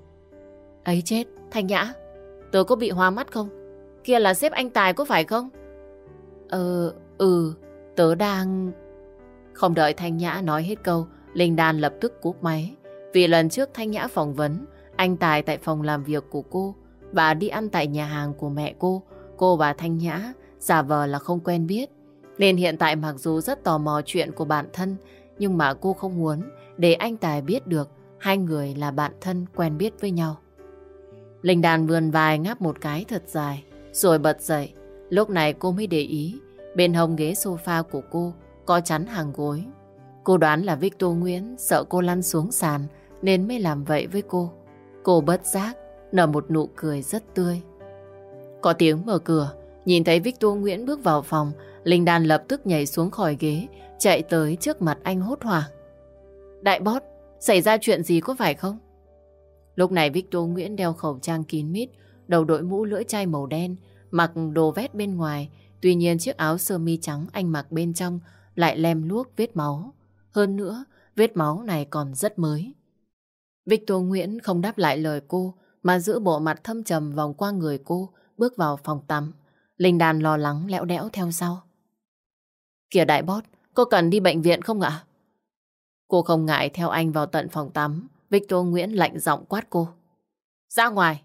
ấy chết, Thanh Nhã, tớ có bị hoa mắt không? Kia là sếp anh Tài có phải không? Ờ, ừ, tớ đang... Không đợi Thanh Nhã nói hết câu, Linh Đan lập tức cúp máy. Vì lần trước Thanh Nhã phỏng vấn, anh Tài tại phòng làm việc của cô và đi ăn tại nhà hàng của mẹ cô, cô và Thanh Nhã giả vờ là không quen biết. Nên hiện tại mặc dù rất tò mò chuyện của bản thân, nhưng mà cô không muốn để anh Tài biết được hai người là bạn thân quen biết với nhau. Linh đàn vườn vai ngáp một cái thật dài, rồi bật dậy. Lúc này cô mới để ý, bên hông ghế sofa của cô có chắn hàng gối. Cô đoán là Victor Nguyễn sợ cô lăn xuống sàn nên mới làm vậy với cô. Cô bất giác, nở một nụ cười rất tươi. Có tiếng mở cửa, nhìn thấy Victor Nguyễn bước vào phòng, Linh Đan lập tức nhảy xuống khỏi ghế, chạy tới trước mặt anh hốt hoảng. Đại bót, xảy ra chuyện gì có phải không? Lúc này Victor Nguyễn đeo khẩu trang kín mít, đầu đội mũ lưỡi chai màu đen, mặc đồ vét bên ngoài, tuy nhiên chiếc áo sơ mi trắng anh mặc bên trong lại lem luốc vết máu. Hơn nữa, vết máu này còn rất mới. Victor Nguyễn không đáp lại lời cô, mà giữ bộ mặt thâm trầm vòng qua người cô, bước vào phòng tắm. Linh Đàn lo lắng lẽo đẽo theo sau. Kìa đại bót, cô cần đi bệnh viện không ạ? Cô không ngại theo anh vào tận phòng tắm. Victor Nguyễn lạnh giọng quát cô. Ra ngoài!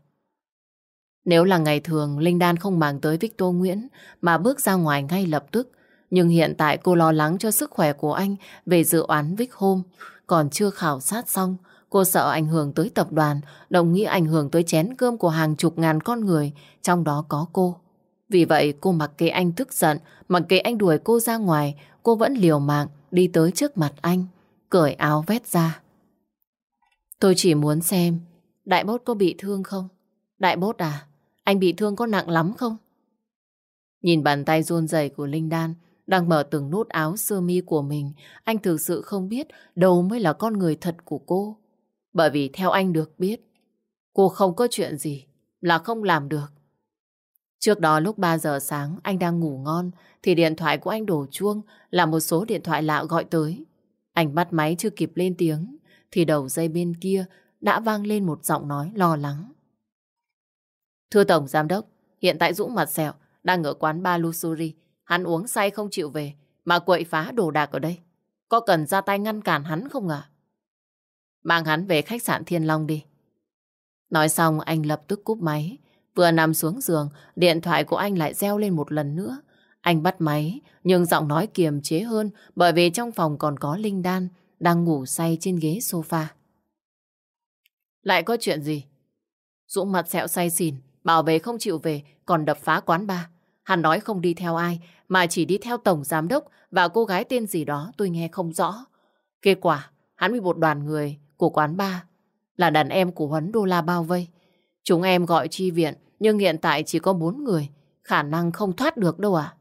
Nếu là ngày thường, Linh Đan không màng tới Victor Nguyễn mà bước ra ngoài ngay lập tức. Nhưng hiện tại cô lo lắng cho sức khỏe của anh về dự án Vic Home. Còn chưa khảo sát xong, cô sợ ảnh hưởng tới tập đoàn, đồng nghĩa ảnh hưởng tới chén cơm của hàng chục ngàn con người, trong đó có cô. Vì vậy cô mặc kệ anh tức giận, mặc kệ anh đuổi cô ra ngoài, cô vẫn liều mạng đi tới trước mặt anh, cởi áo vét ra. Tôi chỉ muốn xem, đại bốt có bị thương không? Đại bốt à, anh bị thương có nặng lắm không? Nhìn bàn tay run rẩy của Linh Đan, đang mở từng nút áo sơ mi của mình, anh thực sự không biết đâu mới là con người thật của cô. Bởi vì theo anh được biết, cô không có chuyện gì là không làm được. Trước đó lúc 3 giờ sáng anh đang ngủ ngon thì điện thoại của anh đổ chuông là một số điện thoại lạ gọi tới. Anh bắt máy chưa kịp lên tiếng thì đầu dây bên kia đã vang lên một giọng nói lo lắng. Thưa Tổng Giám Đốc, hiện tại Dũng mặt sẹo đang ở quán Ba Luxury. Hắn uống say không chịu về mà quậy phá đồ đạc ở đây. Có cần ra tay ngăn cản hắn không ạ? Mang hắn về khách sạn Thiên Long đi. Nói xong anh lập tức cúp máy Vừa nằm xuống giường, điện thoại của anh lại reo lên một lần nữa. Anh bắt máy, nhưng giọng nói kiềm chế hơn bởi vì trong phòng còn có Linh Đan đang ngủ say trên ghế sofa. Lại có chuyện gì? Dũng mặt sẹo say xỉn, bảo vệ không chịu về, còn đập phá quán ba. Hắn nói không đi theo ai, mà chỉ đi theo tổng giám đốc và cô gái tên gì đó tôi nghe không rõ. Kết quả, hắn bị một đoàn người của quán ba là đàn em của Huấn Đô La bao vây. Chúng em gọi chi viện, nhưng hiện tại chỉ có bốn người, khả năng không thoát được đâu à?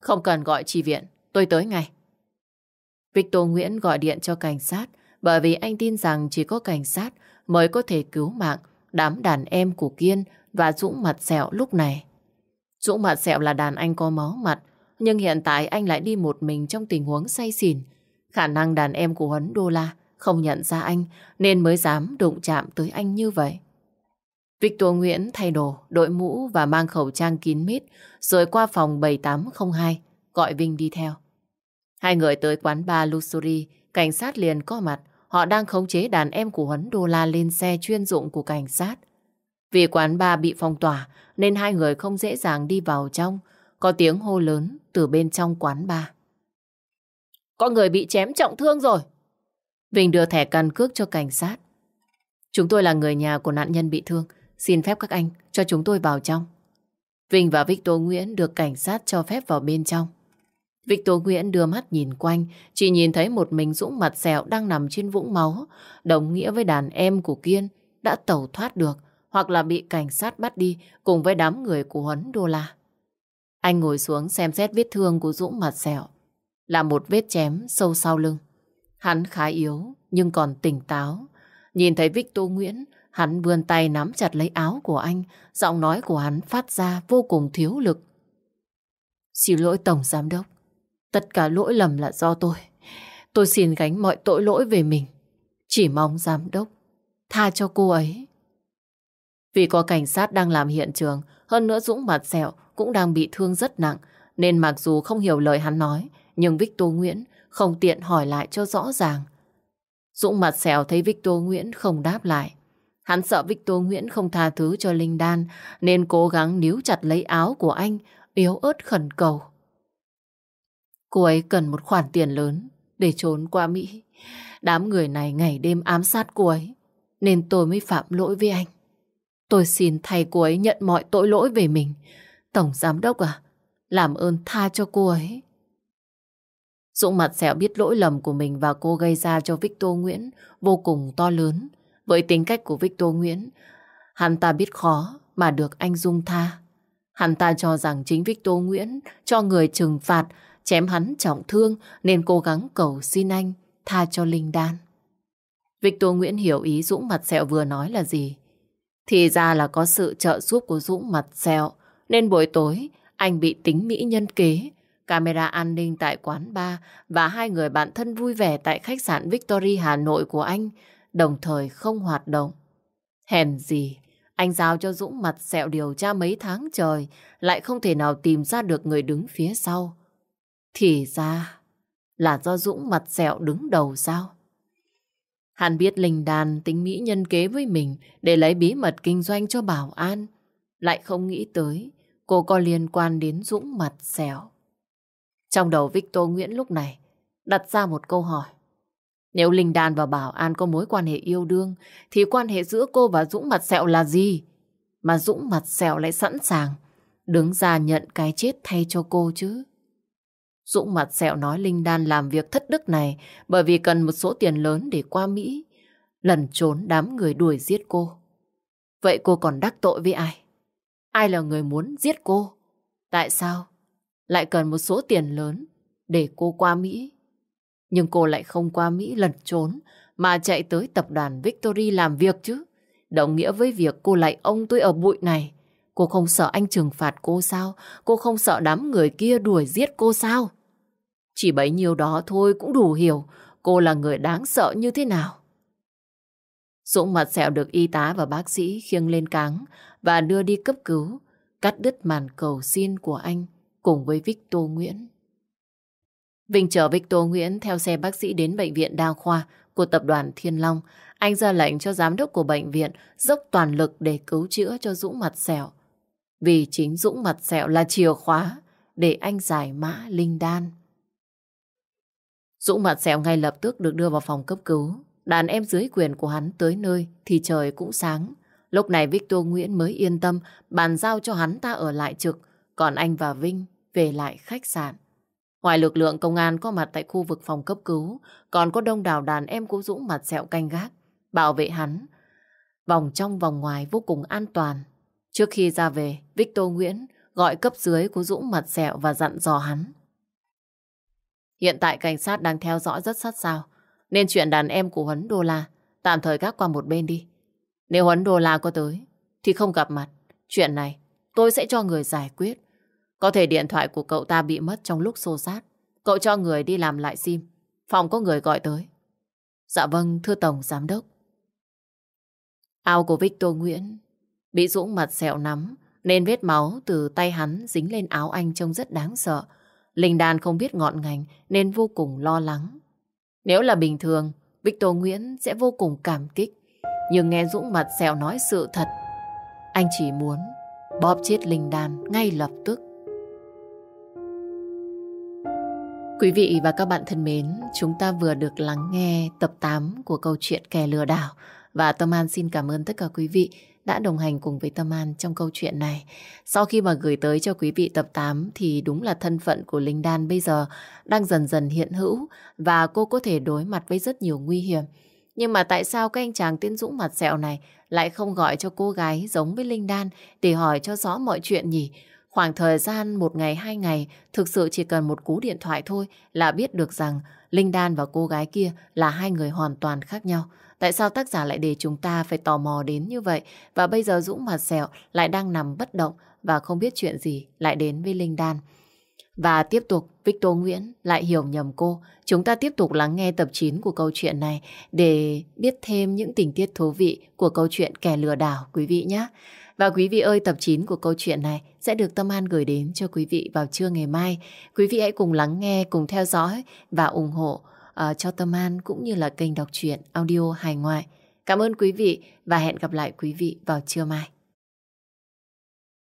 Không cần gọi chi viện, tôi tới ngay. Victor Nguyễn gọi điện cho cảnh sát bởi vì anh tin rằng chỉ có cảnh sát mới có thể cứu mạng đám đàn em của Kiên và Dũng mặt sẹo lúc này. Dũng mặt sẹo là đàn anh có máu mặt, nhưng hiện tại anh lại đi một mình trong tình huống say xỉn. Khả năng đàn em của Huấn Đô La không nhận ra anh nên mới dám đụng chạm tới anh như vậy. Victor Nguyễn thay đồ, đội mũ và mang khẩu trang kín mít rồi qua phòng 7802 gọi Vinh đi theo. Hai người tới quán bar Luxury, cảnh sát liền có mặt. Họ đang khống chế đàn em của Huấn Đô La lên xe chuyên dụng của cảnh sát. Vì quán bar bị phong tỏa, nên hai người không dễ dàng đi vào trong. Có tiếng hô lớn từ bên trong quán bar. Có người bị chém trọng thương rồi. Vinh đưa thẻ căn cước cho cảnh sát. Chúng tôi là người nhà của nạn nhân bị thương. Xin phép các anh cho chúng tôi vào trong. Vinh và Victor Nguyễn được cảnh sát cho phép vào bên trong. Victor Nguyễn đưa mắt nhìn quanh, chỉ nhìn thấy một mình Dũng mặt sẹo đang nằm trên vũng máu, đồng nghĩa với đàn em của Kiên đã tẩu thoát được hoặc là bị cảnh sát bắt đi cùng với đám người của Huấn Đô La. Anh ngồi xuống xem xét vết thương của Dũng mặt sẹo, là một vết chém sâu sau lưng. Hắn khá yếu nhưng còn tỉnh táo. Nhìn thấy Victor Nguyễn, hắn vươn tay nắm chặt lấy áo của anh, giọng nói của hắn phát ra vô cùng thiếu lực. Xin lỗi Tổng Giám Đốc, Tất cả lỗi lầm là do tôi. Tôi xin gánh mọi tội lỗi về mình. Chỉ mong giám đốc tha cho cô ấy. Vì có cảnh sát đang làm hiện trường, hơn nữa Dũng mặt sẹo cũng đang bị thương rất nặng, nên mặc dù không hiểu lời hắn nói, nhưng Victor Nguyễn không tiện hỏi lại cho rõ ràng. Dũng mặt sẹo thấy Victor Nguyễn không đáp lại. Hắn sợ Victor Nguyễn không tha thứ cho Linh Đan, nên cố gắng níu chặt lấy áo của anh, yếu ớt khẩn cầu. Cô ấy cần một khoản tiền lớn để trốn qua Mỹ. Đám người này ngày đêm ám sát cô ấy, nên tôi mới phạm lỗi với anh. Tôi xin thay cô ấy nhận mọi tội lỗi về mình. Tổng giám đốc à, làm ơn tha cho cô ấy. Dũng mặt sẹo biết lỗi lầm của mình và cô gây ra cho Victor Nguyễn vô cùng to lớn. Với tính cách của Victor Nguyễn, hắn ta biết khó mà được anh dung tha. Hắn ta cho rằng chính Victor Nguyễn cho người trừng phạt chém hắn trọng thương nên cố gắng cầu xin anh tha cho Linh Đan. Victor Nguyễn hiểu ý Dũng mặt sẹo vừa nói là gì. Thì ra là có sự trợ giúp của Dũng mặt sẹo nên buổi tối anh bị tính Mỹ nhân kế. Camera an ninh tại quán bar và hai người bạn thân vui vẻ tại khách sạn Victory Hà Nội của anh đồng thời không hoạt động. Hèn gì, anh giao cho Dũng mặt sẹo điều tra mấy tháng trời lại không thể nào tìm ra được người đứng phía sau. Thì ra là do Dũng mặt dẹo đứng đầu sao? Hắn biết Linh Đàn tính Mỹ nhân kế với mình để lấy bí mật kinh doanh cho Bảo An. Lại không nghĩ tới cô có liên quan đến Dũng mặt dẻo. Trong đầu Victor Nguyễn lúc này đặt ra một câu hỏi. Nếu Linh Đàn và Bảo An có mối quan hệ yêu đương, thì quan hệ giữa cô và Dũng mặt sẹo là gì? Mà Dũng mặt sẹo lại sẵn sàng đứng ra nhận cái chết thay cho cô chứ. Dũng mặt sẹo nói Linh Đan làm việc thất đức này bởi vì cần một số tiền lớn để qua Mỹ, lần trốn đám người đuổi giết cô. Vậy cô còn đắc tội với ai? Ai là người muốn giết cô? Tại sao? Lại cần một số tiền lớn để cô qua Mỹ. Nhưng cô lại không qua Mỹ lần trốn mà chạy tới tập đoàn Victory làm việc chứ. Đồng nghĩa với việc cô lại ông tôi ở bụi này. Cô không sợ anh trừng phạt cô sao? Cô không sợ đám người kia đuổi giết cô sao? Chỉ bấy nhiêu đó thôi cũng đủ hiểu cô là người đáng sợ như thế nào. Dũng mặt sẹo được y tá và bác sĩ khiêng lên cáng và đưa đi cấp cứu, cắt đứt màn cầu xin của anh cùng với Victor Nguyễn. Vinh chờ Victor Nguyễn theo xe bác sĩ đến bệnh viện đa khoa của tập đoàn Thiên Long. Anh ra lệnh cho giám đốc của bệnh viện dốc toàn lực để cứu chữa cho Dũng mặt sẹo. Vì chính Dũng mặt sẹo là chìa khóa để anh giải mã linh đan. Dũng mặt sẹo ngay lập tức được đưa vào phòng cấp cứu. Đàn em dưới quyền của hắn tới nơi thì trời cũng sáng. Lúc này Victor Nguyễn mới yên tâm bàn giao cho hắn ta ở lại trực, còn anh và Vinh về lại khách sạn. Ngoài lực lượng công an có mặt tại khu vực phòng cấp cứu, còn có đông đảo đàn em của Dũng mặt sẹo canh gác, bảo vệ hắn. Vòng trong vòng ngoài vô cùng an toàn. Trước khi ra về, Victor Nguyễn gọi cấp dưới của Dũng mặt sẹo và dặn dò hắn. Hiện tại cảnh sát đang theo dõi rất sát sao, nên chuyện đàn em của Huấn Đô La tạm thời gác qua một bên đi. Nếu Huấn Đô La có tới, thì không gặp mặt. Chuyện này tôi sẽ cho người giải quyết. Có thể điện thoại của cậu ta bị mất trong lúc xô sát. Cậu cho người đi làm lại sim. Phòng có người gọi tới. Dạ vâng, thưa Tổng Giám Đốc. Áo của Victor Nguyễn bị Dũng mặt sẹo nắm, nên vết máu từ tay hắn dính lên áo anh trông rất đáng sợ. Linh Đan không biết ngọn ngành nên vô cùng lo lắng. Nếu là bình thường, Victor Nguyễn sẽ vô cùng cảm kích. Nhưng nghe Dũng mặt sẹo nói sự thật, anh chỉ muốn bóp chết Linh Đan ngay lập tức. Quý vị và các bạn thân mến, chúng ta vừa được lắng nghe tập 8 của câu chuyện kẻ lừa đảo. Và Tâm An xin cảm ơn tất cả quý vị đã đồng hành cùng với Tâm An trong câu chuyện này. Sau khi mà gửi tới cho quý vị tập 8 thì đúng là thân phận của Linh Đan bây giờ đang dần dần hiện hữu và cô có thể đối mặt với rất nhiều nguy hiểm. Nhưng mà tại sao các anh chàng tiên dũng mặt sẹo này lại không gọi cho cô gái giống với Linh Đan để hỏi cho rõ mọi chuyện nhỉ? Khoảng thời gian một ngày, hai ngày, thực sự chỉ cần một cú điện thoại thôi là biết được rằng Linh Đan và cô gái kia là hai người hoàn toàn khác nhau. Tại sao tác giả lại để chúng ta phải tò mò đến như vậy? Và bây giờ Dũng mặt sẹo lại đang nằm bất động và không biết chuyện gì lại đến với Linh Đan. Và tiếp tục, Victor Nguyễn lại hiểu nhầm cô. Chúng ta tiếp tục lắng nghe tập 9 của câu chuyện này để biết thêm những tình tiết thú vị của câu chuyện kẻ lừa đảo quý vị nhé. Và quý vị ơi, tập 9 của câu chuyện này sẽ được Tâm An gửi đến cho quý vị vào trưa ngày mai. Quý vị hãy cùng lắng nghe, cùng theo dõi và ủng hộ uh, cho Tâm An cũng như là kênh đọc truyện audio hài ngoại. Cảm ơn quý vị và hẹn gặp lại quý vị vào trưa mai.